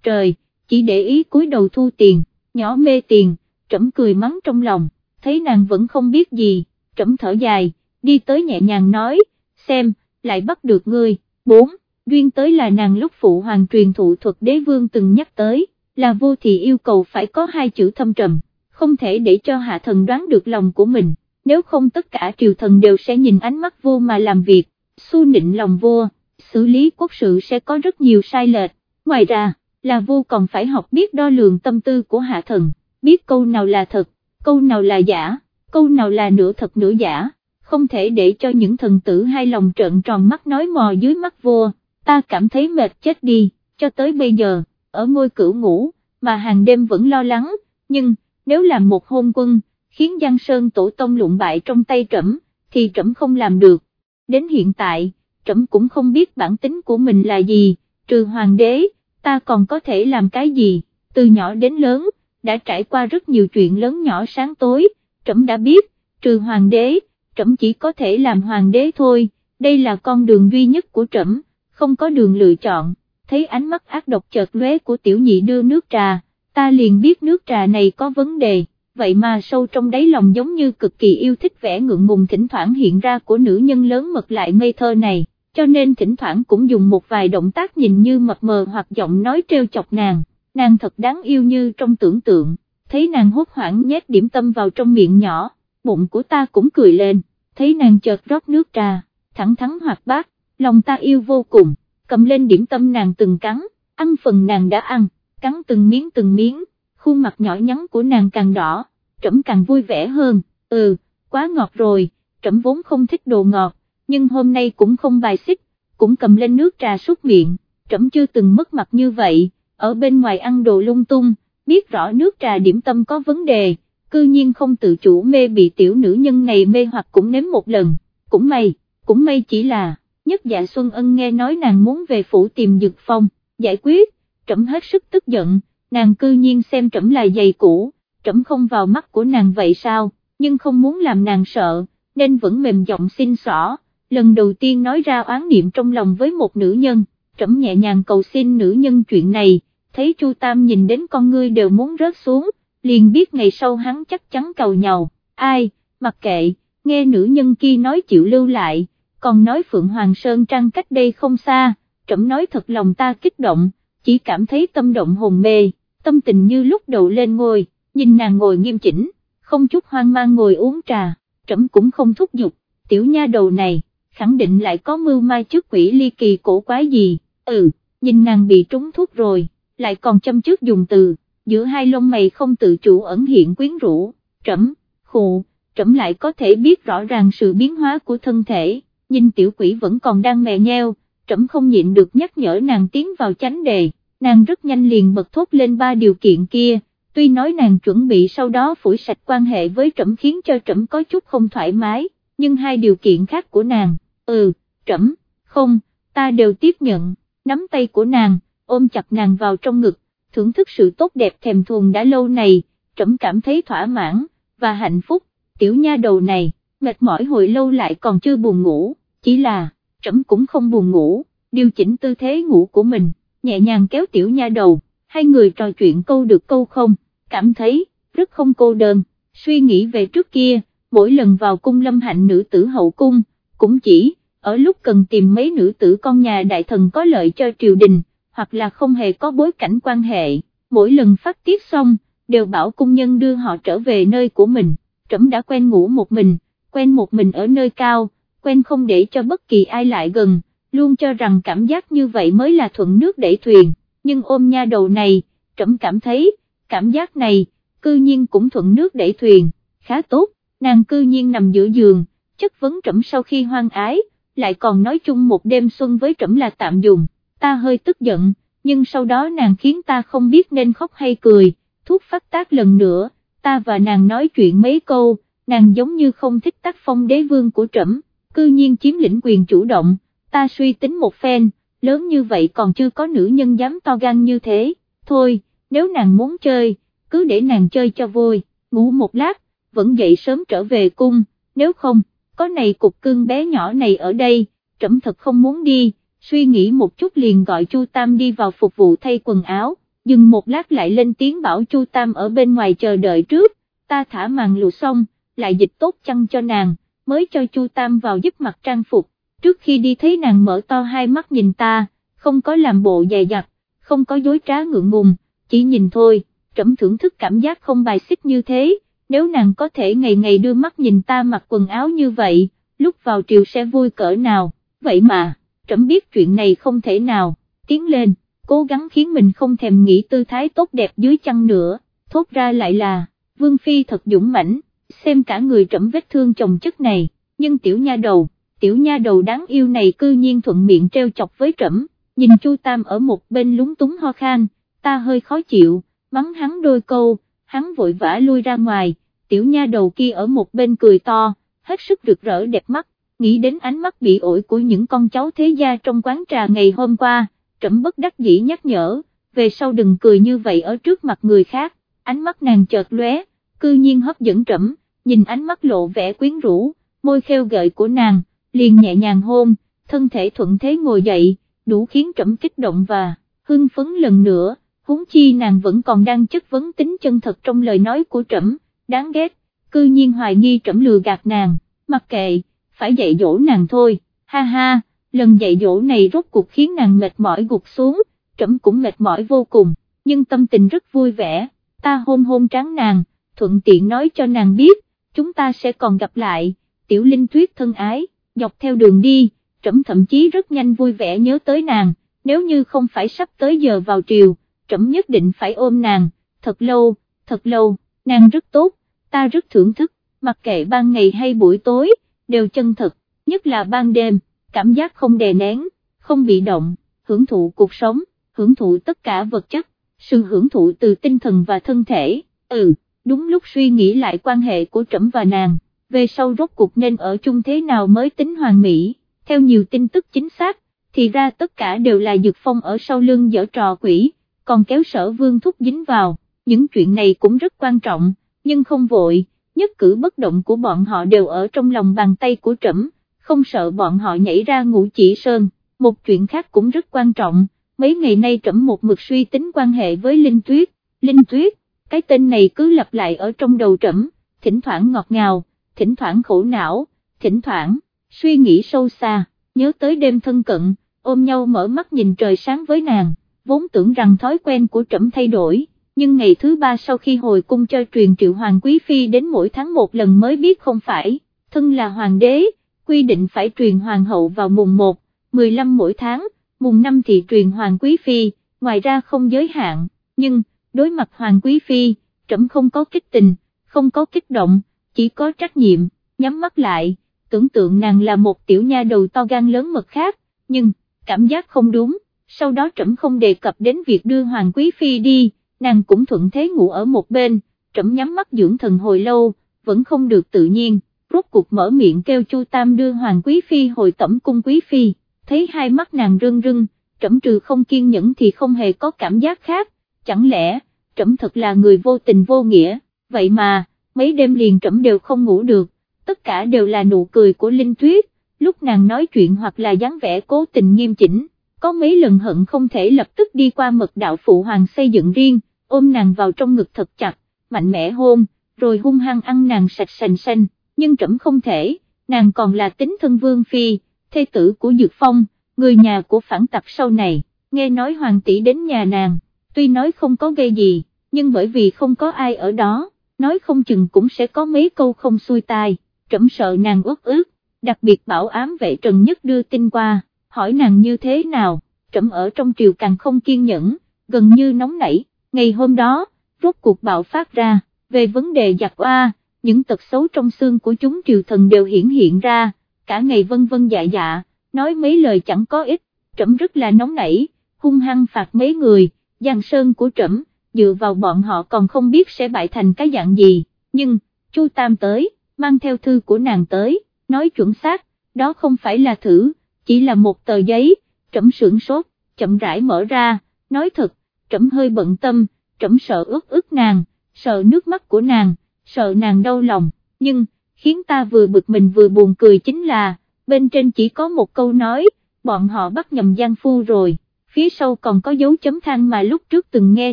trời, chỉ để ý cúi đầu thu tiền, nhỏ mê tiền, trẫm cười mắng trong lòng, thấy nàng vẫn không biết gì, trẫm thở dài, đi tới nhẹ nhàng nói, xem, lại bắt được ngươi, bốn, duyên tới là nàng lúc phụ hoàng truyền thụ thuật đế vương từng nhắc tới, là vô thì yêu cầu phải có hai chữ thâm trầm, không thể để cho hạ thần đoán được lòng của mình, nếu không tất cả triều thần đều sẽ nhìn ánh mắt vua mà làm việc, xu nịnh lòng vua, xử lý quốc sự sẽ có rất nhiều sai lệch, ngoài ra, là vua còn phải học biết đo lường tâm tư của hạ thần, biết câu nào là thật, câu nào là giả, câu nào là nửa thật nửa giả, không thể để cho những thần tử hai lòng trợn tròn mắt nói mò dưới mắt vua, ta cảm thấy mệt chết đi, cho tới bây giờ, ở ngôi cửu ngủ, mà hàng đêm vẫn lo lắng, nhưng, nếu làm một hôn quân, khiến Giang Sơn tổ tông lụng bại trong tay trẫm, thì trẫm không làm được, đến hiện tại, trẫm cũng không biết bản tính của mình là gì, trừ hoàng đế, ta còn có thể làm cái gì, từ nhỏ đến lớn, đã trải qua rất nhiều chuyện lớn nhỏ sáng tối, trẫm đã biết, trừ hoàng đế, trẫm chỉ có thể làm hoàng đế thôi, đây là con đường duy nhất của trẫm, không có đường lựa chọn, thấy ánh mắt ác độc chợt lóe của tiểu nhị đưa nước trà, ta liền biết nước trà này có vấn đề, vậy mà sâu trong đáy lòng giống như cực kỳ yêu thích vẻ ngượng ngùng thỉnh thoảng hiện ra của nữ nhân lớn mật lại ngây thơ này, cho nên thỉnh thoảng cũng dùng một vài động tác nhìn như mập mờ hoặc giọng nói treo chọc nàng, nàng thật đáng yêu như trong tưởng tượng, thấy nàng hốt hoảng nhét điểm tâm vào trong miệng nhỏ, bụng của ta cũng cười lên, thấy nàng chợt rót nước trà, thẳng thắn hoạt bát, lòng ta yêu vô cùng, cầm lên điểm tâm nàng từng cắn, ăn phần nàng đã ăn, cắn từng miếng từng miếng, khuôn mặt nhỏ nhắn của nàng càng đỏ, trẫm càng vui vẻ hơn, ừ, quá ngọt rồi, trẫm vốn không thích đồ ngọt, nhưng hôm nay cũng không bài xích, cũng cầm lên nước trà súc miệng, trẫm chưa từng mất mặt như vậy, ở bên ngoài ăn đồ lung tung, biết rõ nước trà điểm tâm có vấn đề, cư nhiên không tự chủ mê bị tiểu nữ nhân này mê hoặc cũng nếm một lần, cũng may, cũng may chỉ là, nhất dạ Xuân Ân nghe nói nàng muốn về phủ tìm Dực Phong, giải quyết, trẫm hết sức tức giận, nàng cư nhiên xem trẫm là giày cũ, trẫm không vào mắt của nàng vậy sao, nhưng không muốn làm nàng sợ, nên vẫn mềm giọng xin xỏ, lần đầu tiên nói ra oán niệm trong lòng với một nữ nhân, trẫm nhẹ nhàng cầu xin nữ nhân chuyện này, thấy Chu Tam nhìn đến con ngươi đều muốn rớt xuống, liền biết ngày sau hắn chắc chắn cầu nhau, ai, mặc kệ, nghe nữ nhân kia nói chịu lưu lại, còn nói Phượng Hoàng Sơn Trăng cách đây không xa, trẫm nói thật lòng ta kích động, chỉ cảm thấy tâm động hồn mê, tâm tình như lúc đầu lên ngồi, nhìn nàng ngồi nghiêm chỉnh, không chút hoang mang ngồi uống trà, trẫm cũng không thúc giục, tiểu nha đầu này, khẳng định lại có mưu mai trước quỷ ly kỳ cổ quái gì, ừ, nhìn nàng bị trúng thuốc rồi, lại còn châm trước dùng từ, giữa hai lông mày không tự chủ ẩn hiện quyến rũ, trẫm, khụ, trẫm lại có thể biết rõ ràng sự biến hóa của thân thể, nhìn tiểu quỷ vẫn còn đang mè nheo, trẫm không nhịn được nhắc nhở nàng tiến vào chánh đề, nàng rất nhanh liền bật thốt lên ba điều kiện kia, tuy nói nàng chuẩn bị sau đó phủi sạch quan hệ với trẫm khiến cho trẫm có chút không thoải mái, nhưng hai điều kiện khác của nàng, ừ, trẫm, không, ta đều tiếp nhận, nắm tay của nàng, ôm chặt nàng vào trong ngực, thưởng thức sự tốt đẹp thèm thuồng đã lâu này, trẫm cảm thấy thỏa mãn, và hạnh phúc, tiểu nha đầu này, mệt mỏi hồi lâu lại còn chưa buồn ngủ, chỉ là, trẫm cũng không buồn ngủ, điều chỉnh tư thế ngủ của mình, nhẹ nhàng kéo tiểu nha đầu, hai người trò chuyện câu được câu không, cảm thấy, rất không cô đơn, suy nghĩ về trước kia, mỗi lần vào cung lâm hạnh nữ tử hậu cung, cũng chỉ, ở lúc cần tìm mấy nữ tử con nhà đại thần có lợi cho triều đình, hoặc là không hề có bối cảnh quan hệ, mỗi lần phát tiết xong, đều bảo cung nhân đưa họ trở về nơi của mình, trẫm đã quen ngủ một mình, quen một mình ở nơi cao, quen không để cho bất kỳ ai lại gần, luôn cho rằng cảm giác như vậy mới là thuận nước đẩy thuyền, nhưng ôm nha đầu này, trẫm cảm thấy, cảm giác này, cư nhiên cũng thuận nước đẩy thuyền, khá tốt, nàng cư nhiên nằm giữa giường, chất vấn trẫm sau khi hoang ái, lại còn nói chung một đêm xuân với trẫm là tạm dùng, ta hơi tức giận, nhưng sau đó nàng khiến ta không biết nên khóc hay cười, thuốc phát tác lần nữa, ta và nàng nói chuyện mấy câu, nàng giống như không thích tác phong đế vương của trẫm, cư nhiên chiếm lĩnh quyền chủ động, ta suy tính một phen, lớn như vậy còn chưa có nữ nhân dám to gan như thế, thôi, nếu nàng muốn chơi, cứ để nàng chơi cho vui, ngủ một lát, vẫn dậy sớm trở về cung, nếu không, có này cục cưng bé nhỏ này ở đây, trẫm thật không muốn đi, suy nghĩ một chút liền gọi Chu Tam đi vào phục vụ thay quần áo, dừng một lát lại lên tiếng bảo Chu Tam ở bên ngoài chờ đợi trước, ta thả màn lụa xong, lại dịch tốt chăn cho nàng, mới cho Chu Tam vào giúp mặt trang phục, trước khi đi thấy nàng mở to hai mắt nhìn ta, không có làm bộ dày dặt, không có dối trá ngượng ngùng, chỉ nhìn thôi, trẫm thưởng thức cảm giác không bài xích như thế, nếu nàng có thể ngày ngày đưa mắt nhìn ta mặc quần áo như vậy, lúc vào triều sẽ vui cỡ nào, vậy mà, trẫm biết chuyện này không thể nào, tiến lên, cố gắng khiến mình không thèm nghĩ tư thái tốt đẹp dưới chăn nữa, thốt ra lại là, Vương Phi thật dũng mãnh, xem cả người trẫm vết thương chồng chất này, nhưng tiểu nha đầu, tiểu nha đầu đáng yêu này cư nhiên thuận miệng treo chọc với trẫm, nhìn Chu Tam ở một bên lúng túng ho khan, ta hơi khó chịu, mắng hắn đôi câu, hắn vội vã lui ra ngoài, tiểu nha đầu kia ở một bên cười to, hết sức rực rỡ đẹp mắt, nghĩ đến ánh mắt bị ổi của những con cháu thế gia trong quán trà ngày hôm qua, trẫm bất đắc dĩ nhắc nhở, về sau đừng cười như vậy ở trước mặt người khác, ánh mắt nàng chợt lóe, cư nhiên hấp dẫn trẫm, nhìn ánh mắt lộ vẻ quyến rũ, môi khêu gợi của nàng, liền nhẹ nhàng hôn, thân thể thuận thế ngồi dậy, đủ khiến trẫm kích động và hưng phấn lần nữa, huống chi nàng vẫn còn đang chất vấn tính chân thật trong lời nói của trẫm, đáng ghét, cư nhiên hoài nghi trẫm lừa gạt nàng, mặc kệ, phải dạy dỗ nàng thôi, ha ha, lần dạy dỗ này rốt cuộc khiến nàng mệt mỏi gục xuống, trẫm cũng mệt mỏi vô cùng, nhưng tâm tình rất vui vẻ, ta hôn hôn tráng nàng, thuận tiện nói cho nàng biết, chúng ta sẽ còn gặp lại, tiểu linh tuyết thân ái, dọc theo đường đi, trẫm thậm chí rất nhanh vui vẻ nhớ tới nàng, nếu như không phải sắp tới giờ vào triều, trẫm nhất định phải ôm nàng, thật lâu, thật lâu, nàng rất tốt, ta rất thưởng thức, mặc kệ ban ngày hay buổi tối, đều chân thật, nhất là ban đêm, cảm giác không đè nén, không bị động, hưởng thụ cuộc sống, hưởng thụ tất cả vật chất, sự hưởng thụ từ tinh thần và thân thể, ừ, đúng lúc suy nghĩ lại quan hệ của trẫm và nàng, về sau rốt cuộc nên ở chung thế nào mới tính hoàn mỹ, theo nhiều tin tức chính xác, thì ra tất cả đều là Dược Phong ở sau lưng dở trò quỷ, còn kéo sở vương thúc dính vào, những chuyện này cũng rất quan trọng, nhưng không vội, nhất cử bất động của bọn họ đều ở trong lòng bàn tay của trẫm, không sợ bọn họ nhảy ra ngũ chỉ sơn, một chuyện khác cũng rất quan trọng, mấy ngày nay trẫm một mực suy tính quan hệ với Linh Tuyết, Linh Tuyết, cái tên này cứ lặp lại ở trong đầu trẫm, thỉnh thoảng ngọt ngào, thỉnh thoảng khổ não, thỉnh thoảng, suy nghĩ sâu xa, nhớ tới đêm thân cận, ôm nhau mở mắt nhìn trời sáng với nàng, vốn tưởng rằng thói quen của trẫm thay đổi, nhưng ngày thứ ba sau khi hồi cung cho truyền triệu hoàng quý phi đến mỗi tháng một lần mới biết không phải, thân là hoàng đế, quy định phải truyền hoàng hậu vào mùng 1, 15 mỗi tháng, mùng 5 thì truyền hoàng quý phi, ngoài ra không giới hạn, nhưng, đối mặt hoàng quý phi, trẫm không có kích tình, không có kích động, chỉ có trách nhiệm, nhắm mắt lại, tưởng tượng nàng là một tiểu nha đầu to gan lớn mật khác, nhưng, cảm giác không đúng, sau đó trẫm không đề cập đến việc đưa hoàng quý phi đi, nàng cũng thuận thế ngủ ở một bên, trẫm nhắm mắt dưỡng thần hồi lâu, vẫn không được tự nhiên, rốt cuộc mở miệng kêu Chu Tam đưa Hoàng Quý Phi hồi tẩm cung Quý Phi, thấy hai mắt nàng rưng rưng, trẫm trừ không kiên nhẫn thì không hề có cảm giác khác, chẳng lẽ, trẫm thật là người vô tình vô nghĩa, vậy mà, mấy đêm liền trẫm đều không ngủ được, tất cả đều là nụ cười của Linh Tuyết, lúc nàng nói chuyện hoặc là dáng vẻ cố tình nghiêm chỉnh, có mấy lần hận không thể lập tức đi qua mật đạo phụ hoàng xây dựng riêng, ôm nàng vào trong ngực thật chặt, mạnh mẽ hôn, rồi hung hăng ăn nàng sạch sành xanh, nhưng trẫm không thể, nàng còn là tính thân vương phi, thê tử của Dược Phong, người nhà của phản tặc sau này, nghe nói hoàng tỷ đến nhà nàng, tuy nói không có gây gì, nhưng bởi vì không có ai ở đó, nói không chừng cũng sẽ có mấy câu không xuôi tai, trẫm sợ nàng uất ức, đặc biệt bảo ám vệ Trần Nhất đưa tin qua, hỏi nàng như thế nào, trẫm ở trong triều càng không kiên nhẫn, gần như nóng nảy ngày hôm đó, rốt cuộc bạo phát ra, về vấn đề giặc oa, những tật xấu trong xương của chúng triều thần đều hiển hiện ra, cả ngày vân vân dạ dạ, nói mấy lời chẳng có ích, trẫm rất là nóng nảy, hung hăng phạt mấy người, giang sơn của trẫm, dựa vào bọn họ còn không biết sẽ bại thành cái dạng gì, nhưng, Chu Tam tới, mang theo thư của nàng tới, nói chuẩn xác, đó không phải là thử, chỉ là một tờ giấy, trẫm sưởng sốt, chậm rãi mở ra, nói thật, trẫm hơi bận tâm, trẫm sợ ướt ướt nàng, sợ nước mắt của nàng, sợ nàng đau lòng, nhưng, khiến ta vừa bực mình vừa buồn cười chính là, bên trên chỉ có một câu nói, bọn họ bắt nhầm Giang Phu rồi, phía sau còn có dấu chấm than mà lúc trước từng nghe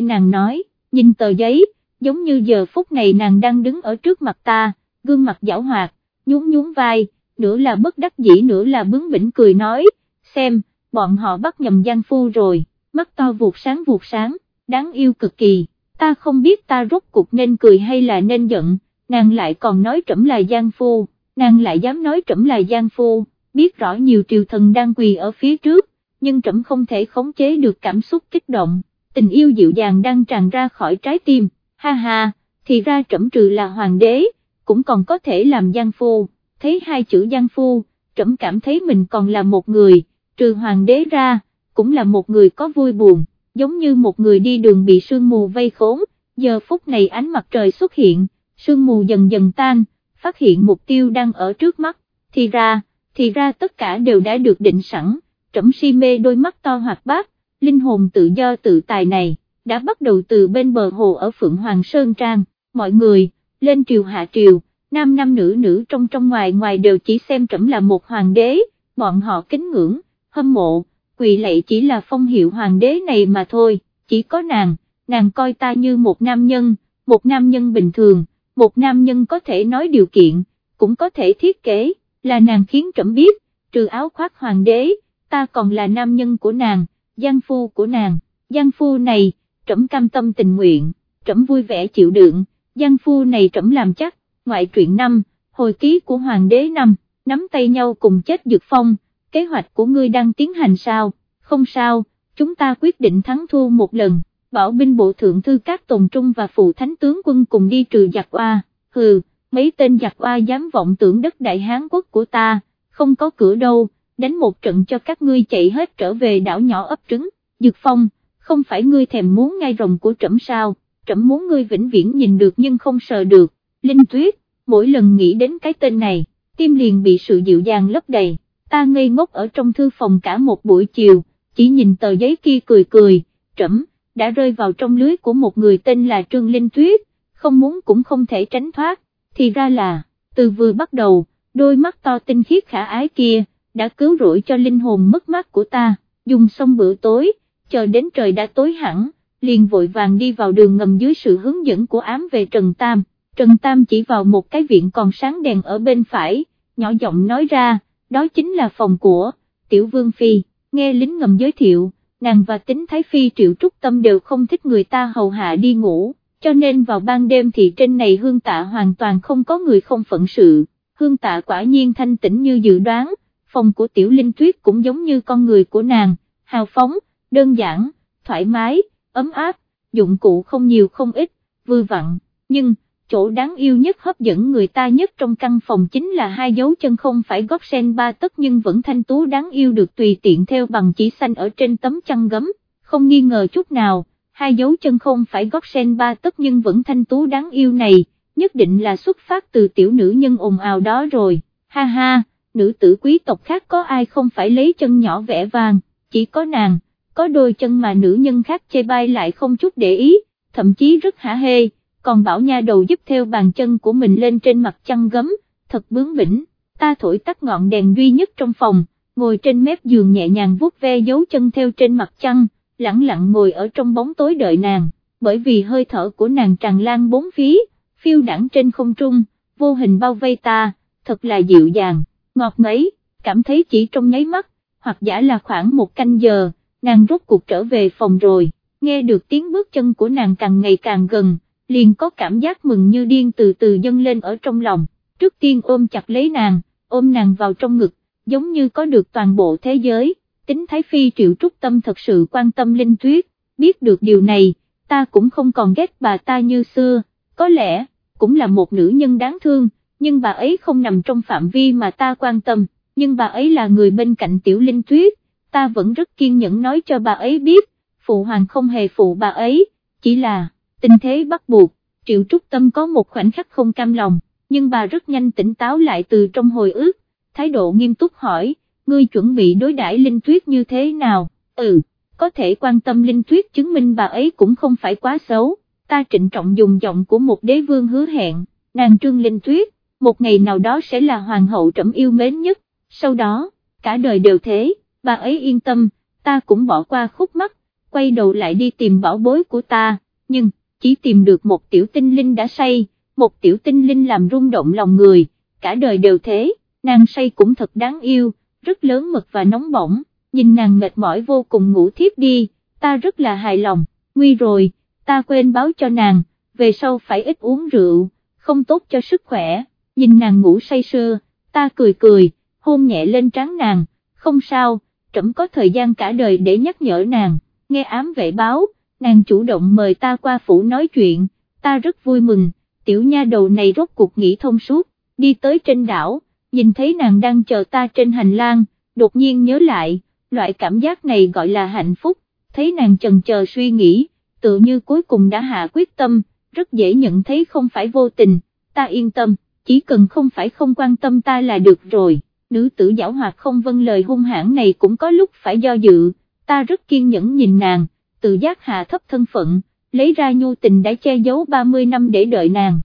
nàng nói, nhìn tờ giấy, giống như giờ phút này nàng đang đứng ở trước mặt ta, gương mặt giảo hoạt, nhún nhún vai, nửa là bất đắc dĩ nửa là bướng bỉnh cười nói, xem, bọn họ bắt nhầm Giang Phu rồi, mắt to vụt sáng vụt sáng, đáng yêu cực kỳ, ta không biết ta rốt cuộc nên cười hay là nên giận, nàng lại còn nói trẫm là Giang Phu, nàng lại dám nói trẫm là Giang Phu, biết rõ nhiều triều thần đang quỳ ở phía trước, nhưng trẫm không thể khống chế được cảm xúc kích động, tình yêu dịu dàng đang tràn ra khỏi trái tim, ha ha, thì ra trẫm trừ là hoàng đế, cũng còn có thể làm Giang Phu, thấy hai chữ Giang Phu, trẫm cảm thấy mình còn là một người, trừ hoàng đế ra, cũng là một người có vui buồn, giống như một người đi đường bị sương mù vây khốn, giờ phút này ánh mặt trời xuất hiện, sương mù dần dần tan, phát hiện mục tiêu đang ở trước mắt, thì ra, thì ra tất cả đều đã được định sẵn, trẫm si mê đôi mắt to hoạt bát, linh hồn tự do tự tài này, đã bắt đầu từ bên bờ hồ ở Phượng Hoàng Sơn Trang, mọi người, lên triều hạ triều, nam nam nữ nữ trong trong ngoài ngoài đều chỉ xem trẫm là một hoàng đế, bọn họ kính ngưỡng, hâm mộ, quỳ lạy chỉ là phong hiệu hoàng đế này mà thôi, chỉ có nàng, nàng coi ta như một nam nhân, một nam nhân bình thường, một nam nhân có thể nói điều kiện, cũng có thể thiết kế, là nàng khiến trẫm biết, trừ áo khoác hoàng đế, ta còn là nam nhân của nàng, giang phu của nàng, giang phu này, trẫm cam tâm tình nguyện, trẫm vui vẻ chịu đựng, giang phu này trẫm làm chắc, ngoại truyện năm, hồi ký của hoàng đế năm, nắm tay nhau cùng chết dược phong, kế hoạch của ngươi đang tiến hành sao, không sao, chúng ta quyết định thắng thua một lần, bảo binh bộ thượng thư các tồn trung và phụ thánh tướng quân cùng đi trừ giặc oa, hừ, mấy tên giặc oa dám vọng tưởng đất đại Hán quốc của ta, không có cửa đâu, đánh một trận cho các ngươi chạy hết trở về đảo nhỏ ấp trứng, dược phong, không phải ngươi thèm muốn ngay rồng của trẫm sao, trẫm muốn ngươi vĩnh viễn nhìn được nhưng không sờ được, Linh Tuyết, mỗi lần nghĩ đến cái tên này, tim liền bị sự dịu dàng lấp đầy, ta ngây ngốc ở trong thư phòng cả một buổi chiều, chỉ nhìn tờ giấy kia cười cười, trẫm, đã rơi vào trong lưới của một người tên là Trương Linh Tuyết, không muốn cũng không thể tránh thoát, thì ra là, từ vừa bắt đầu, đôi mắt to tinh khiết khả ái kia, đã cứu rỗi cho linh hồn mất mát của ta, dùng xong bữa tối, chờ đến trời đã tối hẳn, liền vội vàng đi vào đường ngầm dưới sự hướng dẫn của ám về Trần Tam, Trần Tam chỉ vào một cái viện còn sáng đèn ở bên phải, nhỏ giọng nói ra, đó chính là phòng của, Tiểu Vương Phi, nghe lính ngầm giới thiệu, nàng và tính Thái Phi Triệu Trúc Tâm đều không thích người ta hầu hạ đi ngủ, cho nên vào ban đêm thì trên này hương tạ hoàn toàn không có người không phận sự, hương tạ quả nhiên thanh tĩnh như dự đoán, phòng của Tiểu Linh Tuyết cũng giống như con người của nàng, hào phóng, đơn giản, thoải mái, ấm áp, dụng cụ không nhiều không ít, vừa vặn, nhưng, chỗ đáng yêu nhất hấp dẫn người ta nhất trong căn phòng chính là hai dấu chân không phải gót sen ba tấc nhưng vẫn thanh tú đáng yêu được tùy tiện theo bằng chỉ xanh ở trên tấm chăn gấm, không nghi ngờ chút nào, hai dấu chân không phải gót sen ba tấc nhưng vẫn thanh tú đáng yêu này, nhất định là xuất phát từ tiểu nữ nhân ồn ào đó rồi, ha ha, nữ tử quý tộc khác có ai không phải lấy chân nhỏ vẽ vàng, chỉ có nàng, có đôi chân mà nữ nhân khác chê bai lại không chút để ý, thậm chí rất hả hê còn bảo nha đầu giúp theo bàn chân của mình lên trên mặt chăn gấm, thật bướng bỉnh, ta thổi tắt ngọn đèn duy nhất trong phòng, ngồi trên mép giường nhẹ nhàng vuốt ve dấu chân theo trên mặt chăn, lặng lặng ngồi ở trong bóng tối đợi nàng, bởi vì hơi thở của nàng tràn lan bốn phía, phiêu đẳng trên không trung, vô hình bao vây ta, thật là dịu dàng, ngọt ngấy, cảm thấy chỉ trong nháy mắt, hoặc giả là khoảng một canh giờ, nàng rốt cuộc trở về phòng rồi, nghe được tiếng bước chân của nàng càng ngày càng gần, liền có cảm giác mừng như điên từ từ dâng lên ở trong lòng, trước tiên ôm chặt lấy nàng, ôm nàng vào trong ngực, giống như có được toàn bộ thế giới, tính Thái Phi triệu trúc tâm thật sự quan tâm Linh Tuyết, biết được điều này, ta cũng không còn ghét bà ta như xưa, có lẽ, cũng là một nữ nhân đáng thương, nhưng bà ấy không nằm trong phạm vi mà ta quan tâm, nhưng bà ấy là người bên cạnh Tiểu Linh Tuyết, ta vẫn rất kiên nhẫn nói cho bà ấy biết, phụ hoàng không hề phụ bà ấy, chỉ là tình thế bắt buộc, Triệu Trúc Tâm có một khoảnh khắc không cam lòng, nhưng bà rất nhanh tỉnh táo lại từ trong hồi ức, thái độ nghiêm túc hỏi, ngươi chuẩn bị đối đãi Linh Tuyết như thế nào, ừ, có thể quan tâm Linh Tuyết chứng minh bà ấy cũng không phải quá xấu, ta trịnh trọng dùng giọng của một đế vương hứa hẹn, nàng trương Linh Tuyết, một ngày nào đó sẽ là hoàng hậu trẫm yêu mến nhất, sau đó, cả đời đều thế, bà ấy yên tâm, ta cũng bỏ qua khúc mắc, quay đầu lại đi tìm bảo bối của ta, nhưng, chỉ tìm được một tiểu tinh linh đã say, một tiểu tinh linh làm rung động lòng người, cả đời đều thế, nàng say cũng thật đáng yêu, rất lớn mật và nóng bỏng, nhìn nàng mệt mỏi vô cùng ngủ thiếp đi, ta rất là hài lòng, nguy rồi, ta quên báo cho nàng, về sau phải ít uống rượu, không tốt cho sức khỏe, nhìn nàng ngủ say sưa, ta cười cười, hôn nhẹ lên trán nàng, không sao, trẫm có thời gian cả đời để nhắc nhở nàng, nghe ám vệ báo, nàng chủ động mời ta qua phủ nói chuyện, ta rất vui mừng, tiểu nha đầu này rốt cuộc nghĩ thông suốt, đi tới trên đảo, nhìn thấy nàng đang chờ ta trên hành lang, đột nhiên nhớ lại, loại cảm giác này gọi là hạnh phúc, thấy nàng chần chờ suy nghĩ, tự như cuối cùng đã hạ quyết tâm, rất dễ nhận thấy không phải vô tình, ta yên tâm, chỉ cần không phải không quan tâm ta là được rồi, nữ tử giảo hoạt không vâng lời hung hãn này cũng có lúc phải do dự, ta rất kiên nhẫn nhìn nàng, tự giác hạ thấp thân phận, lấy ra nhu tình đã che giấu 30 năm để đợi nàng.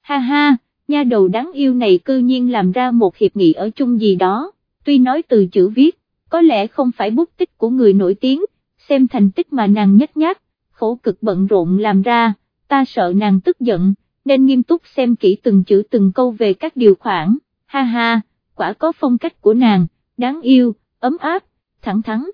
Ha ha, nha đầu đáng yêu này cư nhiên làm ra một hiệp nghị ở chung gì đó, tuy nói từ chữ viết, có lẽ không phải bút tích của người nổi tiếng, xem thành tích mà nàng nhất nhát, khổ cực bận rộn làm ra, ta sợ nàng tức giận, nên nghiêm túc xem kỹ từng chữ từng câu về các điều khoản, ha ha, quả có phong cách của nàng, đáng yêu, ấm áp, thẳng thắn,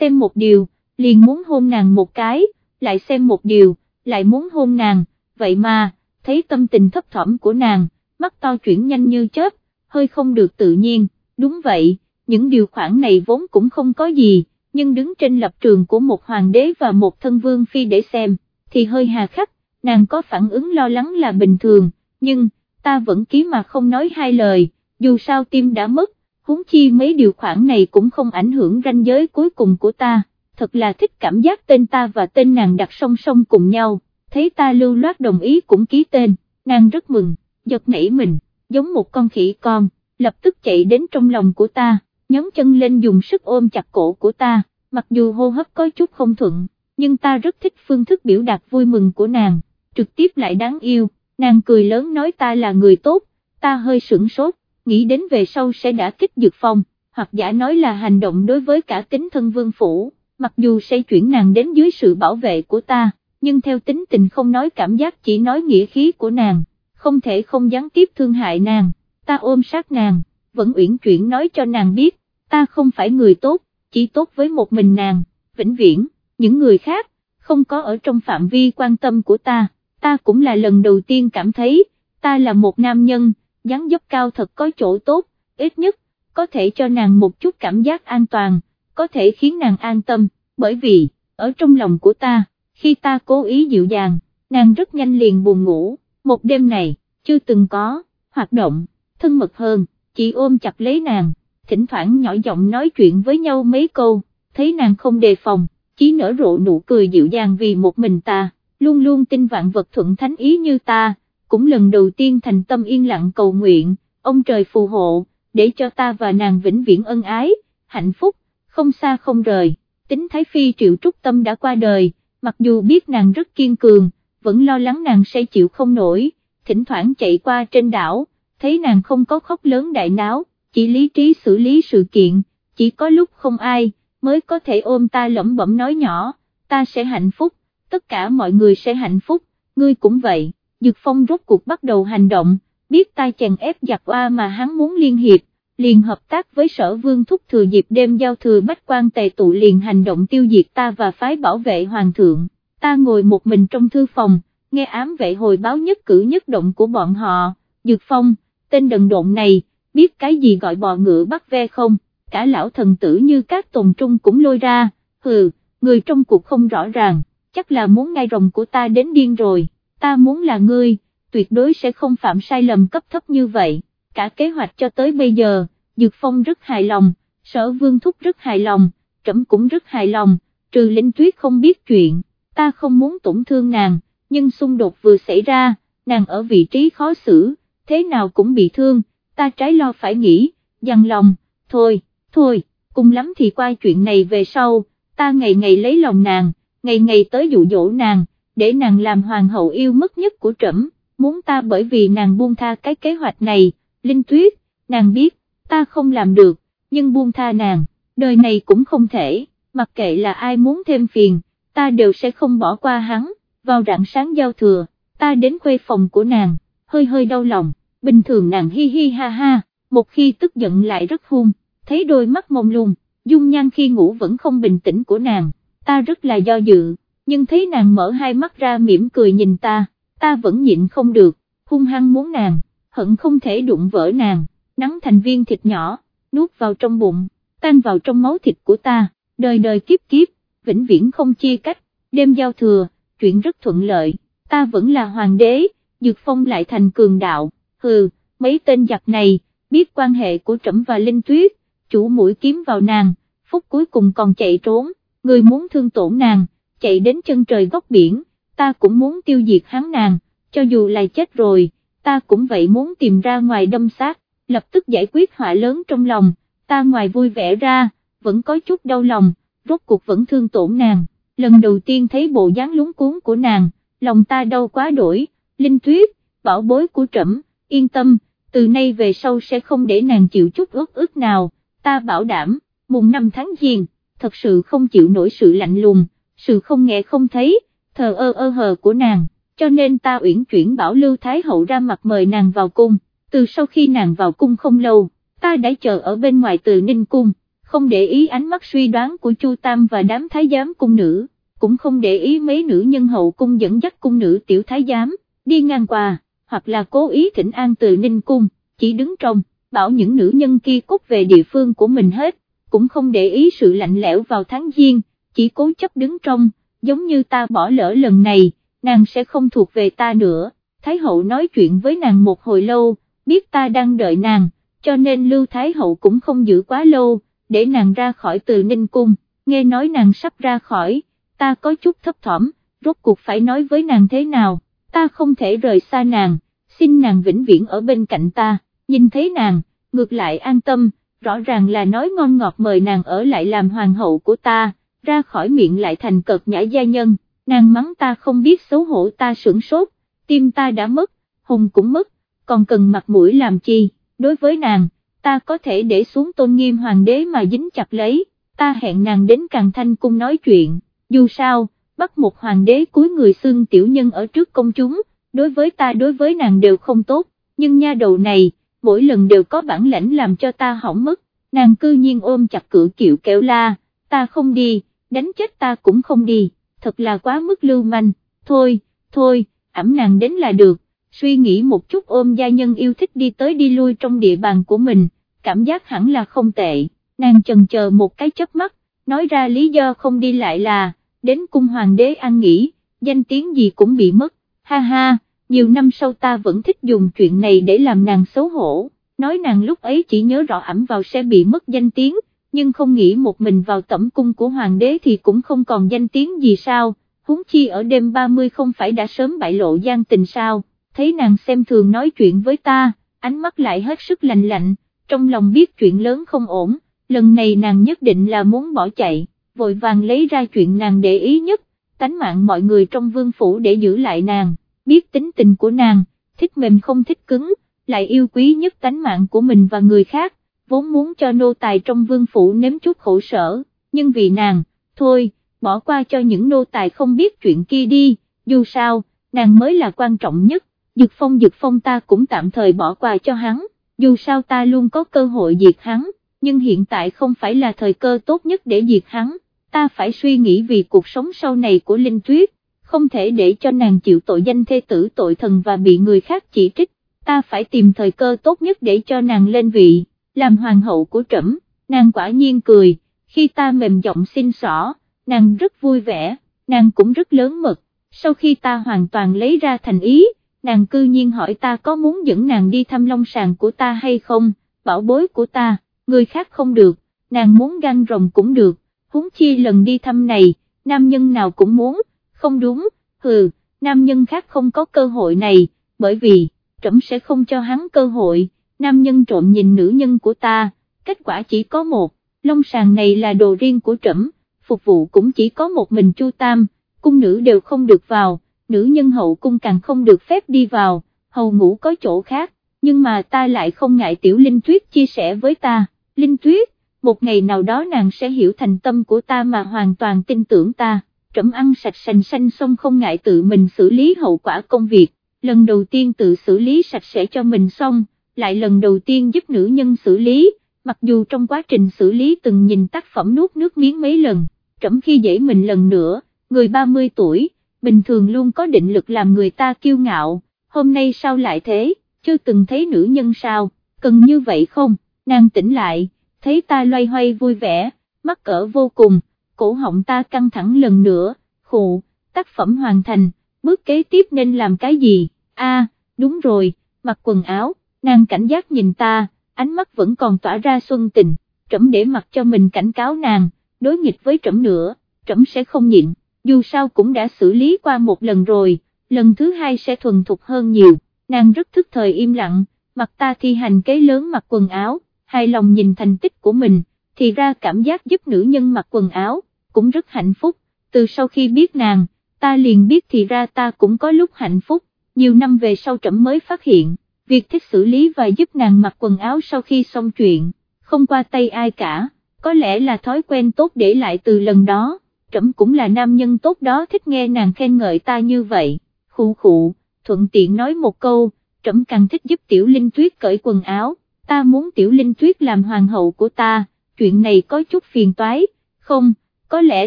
xem một điều, liền muốn hôn nàng một cái, lại xem một điều, lại muốn hôn nàng, vậy mà, thấy tâm tình thấp thỏm của nàng, mắt to chuyển nhanh như chớp, hơi không được tự nhiên, đúng vậy, những điều khoản này vốn cũng không có gì, nhưng đứng trên lập trường của một hoàng đế và một thân vương phi để xem, thì hơi hà khắc, nàng có phản ứng lo lắng là bình thường, nhưng, ta vẫn ký mà không nói hai lời, dù sao tim đã mất, huống chi mấy điều khoản này cũng không ảnh hưởng ranh giới cuối cùng của ta, thật là thích cảm giác tên ta và tên nàng đặt song song cùng nhau, thấy ta lưu loát đồng ý cũng ký tên, nàng rất mừng, giật nảy mình, giống một con khỉ con, lập tức chạy đến trong lòng của ta, nhón chân lên dùng sức ôm chặt cổ của ta, mặc dù hô hấp có chút không thuận, nhưng ta rất thích phương thức biểu đạt vui mừng của nàng, trực tiếp lại đáng yêu, nàng cười lớn nói ta là người tốt, ta hơi sửng sốt, nghĩ đến về sau sẽ đã kích dược phong, hoặc giả nói là hành động đối với cả tính thân vương phủ, mặc dù sẽ chuyển nàng đến dưới sự bảo vệ của ta, nhưng theo tính tình không nói cảm giác chỉ nói nghĩa khí của nàng, không thể không gián tiếp thương hại nàng, ta ôm sát nàng, vẫn uyển chuyển nói cho nàng biết, ta không phải người tốt, chỉ tốt với một mình nàng, vĩnh viễn, những người khác, không có ở trong phạm vi quan tâm của ta, ta cũng là lần đầu tiên cảm thấy, ta là một nam nhân, dáng dấp cao thật có chỗ tốt, ít nhất, có thể cho nàng một chút cảm giác an toàn, có thể khiến nàng an tâm, bởi vì, ở trong lòng của ta, khi ta cố ý dịu dàng, nàng rất nhanh liền buồn ngủ, một đêm này, chưa từng có, hoạt động, thân mật hơn, chỉ ôm chặt lấy nàng, thỉnh thoảng nhỏ giọng nói chuyện với nhau mấy câu, thấy nàng không đề phòng, chỉ nở rộ nụ cười dịu dàng vì một mình ta, luôn luôn tin vạn vật thuận thánh ý như ta, cũng lần đầu tiên thành tâm yên lặng cầu nguyện, ông trời phù hộ, để cho ta và nàng vĩnh viễn ân ái, hạnh phúc, không xa không rời, tính Thái Phi triệu trúc tâm đã qua đời, mặc dù biết nàng rất kiên cường, vẫn lo lắng nàng say chịu không nổi, thỉnh thoảng chạy qua trên đảo, thấy nàng không có khóc lớn đại náo, chỉ lý trí xử lý sự kiện, chỉ có lúc không ai, mới có thể ôm ta lẩm bẩm nói nhỏ, ta sẽ hạnh phúc, tất cả mọi người sẽ hạnh phúc, ngươi cũng vậy, Dược Phong rốt cuộc bắt đầu hành động, biết tai chèn ép giặc oa mà hắn muốn liên hiệp, liền hợp tác với sở vương thúc thừa dịp đêm giao thừa bách quan tề tụ liền hành động tiêu diệt ta và phái bảo vệ hoàng thượng, ta ngồi một mình trong thư phòng, nghe ám vệ hồi báo nhất cử nhất động của bọn họ, Dược Phong, tên đần độn này, biết cái gì gọi bò ngựa bắt ve không, cả lão thần tử như các tồn trung cũng lôi ra, hừ, người trong cuộc không rõ ràng, chắc là muốn ngay rồng của ta đến điên rồi, ta muốn là ngươi, tuyệt đối sẽ không phạm sai lầm cấp thấp như vậy, cả kế hoạch cho tới bây giờ, Dược Phong rất hài lòng, sở vương thúc rất hài lòng, trẫm cũng rất hài lòng, trừ linh tuyết không biết chuyện, ta không muốn tổn thương nàng, nhưng xung đột vừa xảy ra, nàng ở vị trí khó xử, thế nào cũng bị thương, ta trái lo phải nghĩ, dằn lòng, thôi, thôi, cùng lắm thì qua chuyện này về sau, ta ngày ngày lấy lòng nàng, ngày ngày tới dụ dỗ nàng, để nàng làm hoàng hậu yêu mất nhất của trẫm, muốn ta bởi vì nàng buông tha cái kế hoạch này, Linh Tuyết, nàng biết, ta không làm được, nhưng buông tha nàng, đời này cũng không thể, mặc kệ là ai muốn thêm phiền, ta đều sẽ không bỏ qua hắn, vào rạng sáng giao thừa, ta đến khuê phòng của nàng, hơi hơi đau lòng, bình thường nàng hi hi ha ha, một khi tức giận lại rất hung, thấy đôi mắt mông lung, dung nhan khi ngủ vẫn không bình tĩnh của nàng, ta rất là do dự, nhưng thấy nàng mở hai mắt ra mỉm cười nhìn ta, ta vẫn nhịn không được, hung hăng muốn nàng, hận không thể đụng vỡ nàng, nắng thành viên thịt nhỏ, nuốt vào trong bụng, tan vào trong máu thịt của ta, đời đời kiếp kiếp, vĩnh viễn không chia cách, đêm giao thừa, chuyện rất thuận lợi, ta vẫn là hoàng đế, dược phong lại thành cường đạo, hừ, mấy tên giặc này, biết quan hệ của trẫm và Linh Tuyết, chủ mũi kiếm vào nàng, phút cuối cùng còn chạy trốn, người muốn thương tổn nàng, chạy đến chân trời góc biển, ta cũng muốn tiêu diệt hắn nàng, cho dù là chết rồi, ta cũng vậy muốn tìm ra ngoài đâm sát, lập tức giải quyết họa lớn trong lòng, ta ngoài vui vẻ ra, vẫn có chút đau lòng, rốt cuộc vẫn thương tổn nàng, lần đầu tiên thấy bộ dáng lúng cuốn của nàng, lòng ta đau quá đổi, Linh Tuyết, bảo bối của trẫm, yên tâm, từ nay về sau sẽ không để nàng chịu chút ước ước nào, ta bảo đảm, mùng năm tháng giêng, thật sự không chịu nổi sự lạnh lùng, sự không nghe không thấy, thờ ơ ơ hờ của nàng, cho nên ta uyển chuyển bảo Lưu Thái Hậu ra mặt mời nàng vào cung, từ sau khi nàng vào cung không lâu, ta đã chờ ở bên ngoài từ Ninh Cung, không để ý ánh mắt suy đoán của Chu Tam và đám thái giám cung nữ, cũng không để ý mấy nữ nhân hậu cung dẫn dắt cung nữ tiểu thái giám, đi ngang qua, hoặc là cố ý thỉnh an từ Ninh Cung, chỉ đứng trong, bảo những nữ nhân kia cút về địa phương của mình hết, cũng không để ý sự lạnh lẽo vào tháng giêng, chỉ cố chấp đứng trong, giống như ta bỏ lỡ lần này, nàng sẽ không thuộc về ta nữa, Thái hậu nói chuyện với nàng một hồi lâu, biết ta đang đợi nàng, cho nên Lưu Thái hậu cũng không giữ quá lâu, để nàng ra khỏi từ Ninh Cung, nghe nói nàng sắp ra khỏi, ta có chút thấp thỏm, rốt cuộc phải nói với nàng thế nào, ta không thể rời xa nàng, xin nàng vĩnh viễn ở bên cạnh ta, nhìn thấy nàng, ngược lại an tâm, rõ ràng là nói ngon ngọt mời nàng ở lại làm hoàng hậu của ta, ra khỏi miệng lại thành cợt nhã gia nhân, nàng mắng ta không biết xấu hổ ta sửng sốt, tim ta đã mất, hùng cũng mất, còn cần mặt mũi làm chi, đối với nàng, ta có thể để xuống tôn nghiêm hoàng đế mà dính chặt lấy, ta hẹn nàng đến càng thanh cung nói chuyện, dù sao, bắt một hoàng đế cuối người xương tiểu nhân ở trước công chúng, đối với ta đối với nàng đều không tốt, nhưng nha đầu này, mỗi lần đều có bản lãnh làm cho ta hỏng mất, nàng cư nhiên ôm chặt cửa kiệu kẹo la, ta không đi, đánh chết ta cũng không đi, thật là quá mức lưu manh, thôi, thôi, ẩm nàng đến là được, suy nghĩ một chút ôm gia nhân yêu thích đi tới đi lui trong địa bàn của mình, cảm giác hẳn là không tệ, nàng chần chờ một cái chớp mắt, nói ra lý do không đi lại là, đến cung hoàng đế ăn nghỉ, danh tiếng gì cũng bị mất, ha ha, nhiều năm sau ta vẫn thích dùng chuyện này để làm nàng xấu hổ, nói nàng lúc ấy chỉ nhớ rõ ẩm vào sẽ bị mất danh tiếng, nhưng không nghĩ một mình vào tẩm cung của hoàng đế thì cũng không còn danh tiếng gì sao, huống chi ở đêm 30 không phải đã sớm bại lộ gian tình sao, thấy nàng xem thường nói chuyện với ta, ánh mắt lại hết sức lạnh lạnh, trong lòng biết chuyện lớn không ổn, lần này nàng nhất định là muốn bỏ chạy, vội vàng lấy ra chuyện nàng để ý nhất, tánh mạng mọi người trong vương phủ để giữ lại nàng, biết tính tình của nàng, thích mềm không thích cứng, lại yêu quý nhất tánh mạng của mình và người khác, vốn muốn cho nô tài trong vương phủ nếm chút khổ sở, nhưng vì nàng, thôi, bỏ qua cho những nô tài không biết chuyện kia đi, dù sao, nàng mới là quan trọng nhất, dực phong dực phong ta cũng tạm thời bỏ qua cho hắn, dù sao ta luôn có cơ hội diệt hắn, nhưng hiện tại không phải là thời cơ tốt nhất để diệt hắn, ta phải suy nghĩ vì cuộc sống sau này của Linh Tuyết, không thể để cho nàng chịu tội danh thê tử tội thần và bị người khác chỉ trích, ta phải tìm thời cơ tốt nhất để cho nàng lên vị, làm hoàng hậu của trẫm, nàng quả nhiên cười, khi ta mềm giọng xin xỏ, nàng rất vui vẻ, nàng cũng rất lớn mật, sau khi ta hoàn toàn lấy ra thành ý, nàng cư nhiên hỏi ta có muốn dẫn nàng đi thăm long sàng của ta hay không, bảo bối của ta, người khác không được, nàng muốn gan rồng cũng được, huống chi lần đi thăm này, nam nhân nào cũng muốn, không đúng, hừ, nam nhân khác không có cơ hội này, bởi vì, trẫm sẽ không cho hắn cơ hội, nam nhân trộm nhìn nữ nhân của ta, kết quả chỉ có một, long sàng này là đồ riêng của trẫm, phục vụ cũng chỉ có một mình Chu Tam, cung nữ đều không được vào, nữ nhân hậu cung càng không được phép đi vào, hầu ngủ có chỗ khác, nhưng mà ta lại không ngại tiểu Linh Tuyết chia sẻ với ta, Linh Tuyết, một ngày nào đó nàng sẽ hiểu thành tâm của ta mà hoàn toàn tin tưởng ta, trẫm ăn sạch sành xanh xong không ngại tự mình xử lý hậu quả công việc, lần đầu tiên tự xử lý sạch sẽ cho mình xong, lại lần đầu tiên giúp nữ nhân xử lý, mặc dù trong quá trình xử lý từng nhìn tác phẩm nuốt nước miếng mấy lần, trẫm khi dễ mình lần nữa, người 30 tuổi, bình thường luôn có định lực làm người ta kiêu ngạo, hôm nay sao lại thế, chưa từng thấy nữ nhân sao, cần như vậy không, nàng tỉnh lại, thấy ta loay hoay vui vẻ, mắc cỡ vô cùng, cổ họng ta căng thẳng lần nữa, khụ, tác phẩm hoàn thành, bước kế tiếp nên làm cái gì, a đúng rồi, mặc quần áo, nàng cảnh giác nhìn ta, ánh mắt vẫn còn tỏa ra xuân tình, trẫm để mặc cho mình cảnh cáo nàng, đối nghịch với trẫm nữa, trẫm sẽ không nhịn, dù sao cũng đã xử lý qua một lần rồi, lần thứ hai sẽ thuần thục hơn nhiều, nàng rất thức thời im lặng, mặt ta thi hành kế lớn mặc quần áo, hài lòng nhìn thành tích của mình, thì ra cảm giác giúp nữ nhân mặc quần áo, cũng rất hạnh phúc, từ sau khi biết nàng, ta liền biết thì ra ta cũng có lúc hạnh phúc, nhiều năm về sau trẫm mới phát hiện, việc thích xử lý và giúp nàng mặc quần áo sau khi xong chuyện, không qua tay ai cả, có lẽ là thói quen tốt để lại từ lần đó, trẫm cũng là nam nhân tốt đó thích nghe nàng khen ngợi ta như vậy, khụ khụ, thuận tiện nói một câu, trẫm càng thích giúp tiểu linh tuyết cởi quần áo, ta muốn tiểu linh tuyết làm hoàng hậu của ta, chuyện này có chút phiền toái, không, có lẽ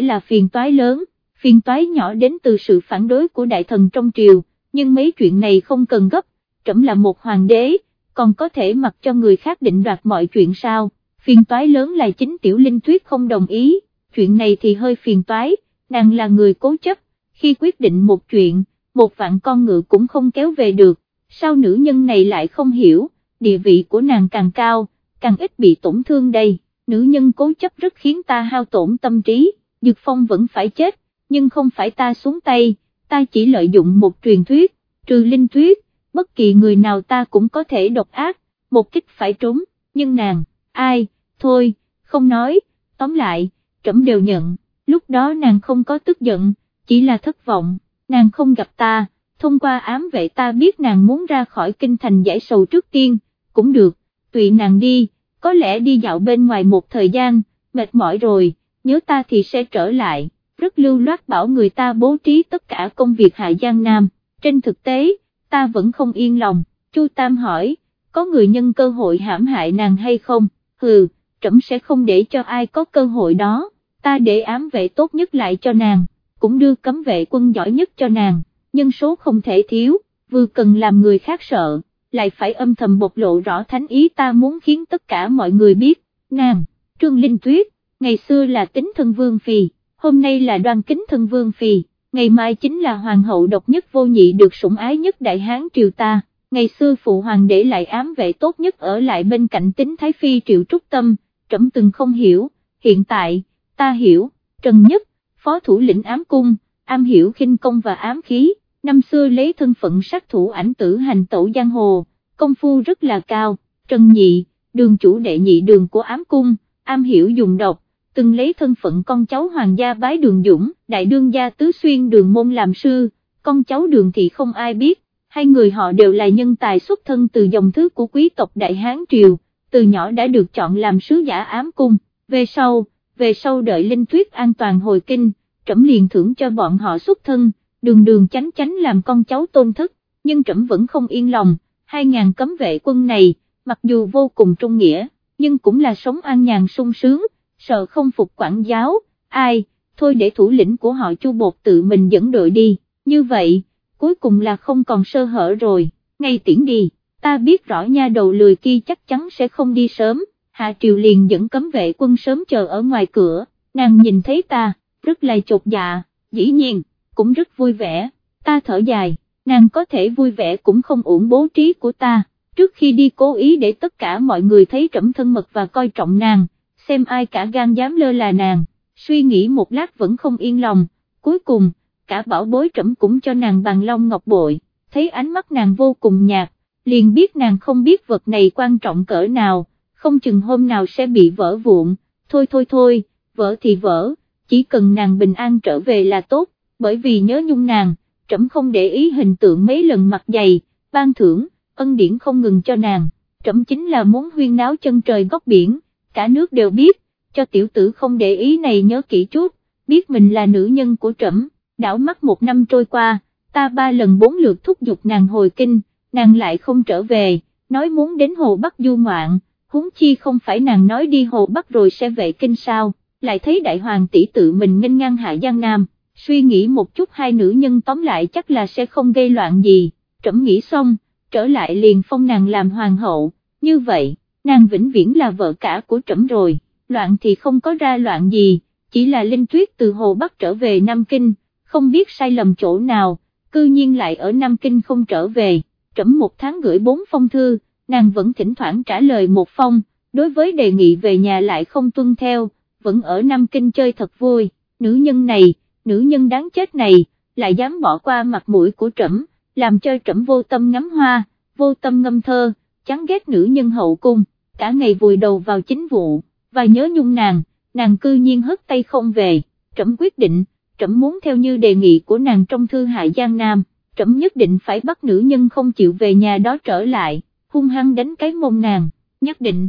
là phiền toái lớn, phiền toái nhỏ đến từ sự phản đối của đại thần trong triều, nhưng mấy chuyện này không cần gấp, trẫm là một hoàng đế, còn có thể mặc cho người khác định đoạt mọi chuyện sao, phiền toái lớn là chính tiểu linh tuyết không đồng ý, chuyện này thì hơi phiền toái, nàng là người cố chấp, khi quyết định một chuyện, một vạn con ngựa cũng không kéo về được, sao nữ nhân này lại không hiểu, địa vị của nàng càng cao, càng ít bị tổn thương đây, nữ nhân cố chấp rất khiến ta hao tổn tâm trí, Dược Phong vẫn phải chết, nhưng không phải ta xuống tay, ta chỉ lợi dụng một truyền thuyết, trừ linh thuyết, bất kỳ người nào ta cũng có thể độc ác, một kích phải trốn, nhưng nàng, ai, thôi, không nói, tóm lại, trẫm đều nhận, lúc đó nàng không có tức giận, chỉ là thất vọng, nàng không gặp ta, thông qua ám vệ ta biết nàng muốn ra khỏi kinh thành giải sầu trước tiên, cũng được, tùy nàng đi, có lẽ đi dạo bên ngoài một thời gian, mệt mỏi rồi, nhớ ta thì sẽ trở lại, rất lưu loát bảo người ta bố trí tất cả công việc Hạ Giang Nam, trên thực tế, ta vẫn không yên lòng, Chu Tam hỏi, có người nhân cơ hội hãm hại nàng hay không, hừ, trẫm sẽ không để cho ai có cơ hội đó, ta để ám vệ tốt nhất lại cho nàng, cũng đưa cấm vệ quân giỏi nhất cho nàng, nhân số không thể thiếu, vừa cần làm người khác sợ, lại phải âm thầm bộc lộ rõ thánh ý ta muốn khiến tất cả mọi người biết, nàng, Trương Linh Tuyết, ngày xưa là tính thân vương phi, hôm nay là đoan kính thân vương phi, ngày mai chính là hoàng hậu độc nhất vô nhị được sủng ái nhất đại hán triều ta, ngày xưa phụ hoàng để lại ám vệ tốt nhất ở lại bên cạnh tính thái phi triệu trúc tâm, trẫm từng không hiểu, hiện tại, ta hiểu, Trần Nhất, phó thủ lĩnh ám cung, am hiểu khinh công và ám khí, năm xưa lấy thân phận sát thủ ảnh tử hành tẩu giang hồ, công phu rất là cao, Trần Nhị, đường chủ đệ nhị đường của ám cung, am hiểu dùng độc, từng lấy thân phận con cháu hoàng gia bái đường dũng, đại đương gia tứ xuyên đường môn làm sư, con cháu đường thì không ai biết, hai người họ đều là nhân tài xuất thân từ dòng thứ của quý tộc Đại Hán Triều, từ nhỏ đã được chọn làm sứ giả ám cung, về sau, về sau đợi Linh Tuyết an toàn hồi kinh, trẫm liền thưởng cho bọn họ xuất thân, đường đường chánh chánh làm con cháu tôn thức, nhưng trẫm vẫn không yên lòng, hai ngàn cấm vệ quân này, mặc dù vô cùng trung nghĩa, nhưng cũng là sống an nhàn sung sướng, sợ không phục quản giáo, ai, thôi để thủ lĩnh của họ chu bột tự mình dẫn đội đi, như vậy, cuối cùng là không còn sơ hở rồi, ngay tiễn đi, ta biết rõ nha đầu lười kia chắc chắn sẽ không đi sớm, Hạ Triều liền dẫn cấm vệ quân sớm chờ ở ngoài cửa, nàng nhìn thấy ta, rất là chột dạ, dĩ nhiên, cũng rất vui vẻ, ta thở dài, nàng có thể vui vẻ cũng không uổng bố trí của ta, trước khi đi cố ý để tất cả mọi người thấy trẫm thân mật và coi trọng nàng, xem ai cả gan dám lơ là nàng, suy nghĩ một lát vẫn không yên lòng, cuối cùng, cả bảo bối trẫm cũng cho nàng bằng long ngọc bội, thấy ánh mắt nàng vô cùng nhạt, liền biết nàng không biết vật này quan trọng cỡ nào, không chừng hôm nào sẽ bị vỡ vụn, thôi thôi thôi, vỡ thì vỡ, chỉ cần nàng bình an trở về là tốt, bởi vì nhớ nhung nàng, trẫm không để ý hình tượng mấy lần mặt dày, ban thưởng, ân điển không ngừng cho nàng, trẫm chính là muốn huyên náo chân trời góc biển, cả nước đều biết, cho tiểu tử không để ý này nhớ kỹ chút, biết mình là nữ nhân của trẫm, đảo mắt một năm trôi qua, ta ba lần bốn lượt thúc giục nàng hồi kinh, nàng lại không trở về, nói muốn đến hồ Bắc du ngoạn, huống chi không phải nàng nói đi hồ Bắc rồi sẽ về kinh sao, lại thấy đại hoàng tỷ tự mình nghênh ngang hạ Giang Nam, suy nghĩ một chút hai nữ nhân tóm lại chắc là sẽ không gây loạn gì, trẫm nghĩ xong, trở lại liền phong nàng làm hoàng hậu, như vậy, nàng vĩnh viễn là vợ cả của trẫm rồi, loạn thì không có ra loạn gì, chỉ là Linh Tuyết từ Hồ Bắc trở về Nam Kinh, không biết sai lầm chỗ nào, cư nhiên lại ở Nam Kinh không trở về, trẫm một tháng gửi bốn phong thư, nàng vẫn thỉnh thoảng trả lời một phong, đối với đề nghị về nhà lại không tuân theo, vẫn ở Nam Kinh chơi thật vui, nữ nhân này, nữ nhân đáng chết này, lại dám bỏ qua mặt mũi của trẫm, làm cho trẫm vô tâm ngắm hoa, vô tâm ngâm thơ, chán ghét nữ nhân hậu cung, cả ngày vùi đầu vào chính vụ, và nhớ nhung nàng, nàng cư nhiên hất tay không về, trẫm quyết định, trẫm muốn theo như đề nghị của nàng trong thư hại Giang Nam, trẫm nhất định phải bắt nữ nhân không chịu về nhà đó trở lại, hung hăng đánh cái mông nàng, nhất định.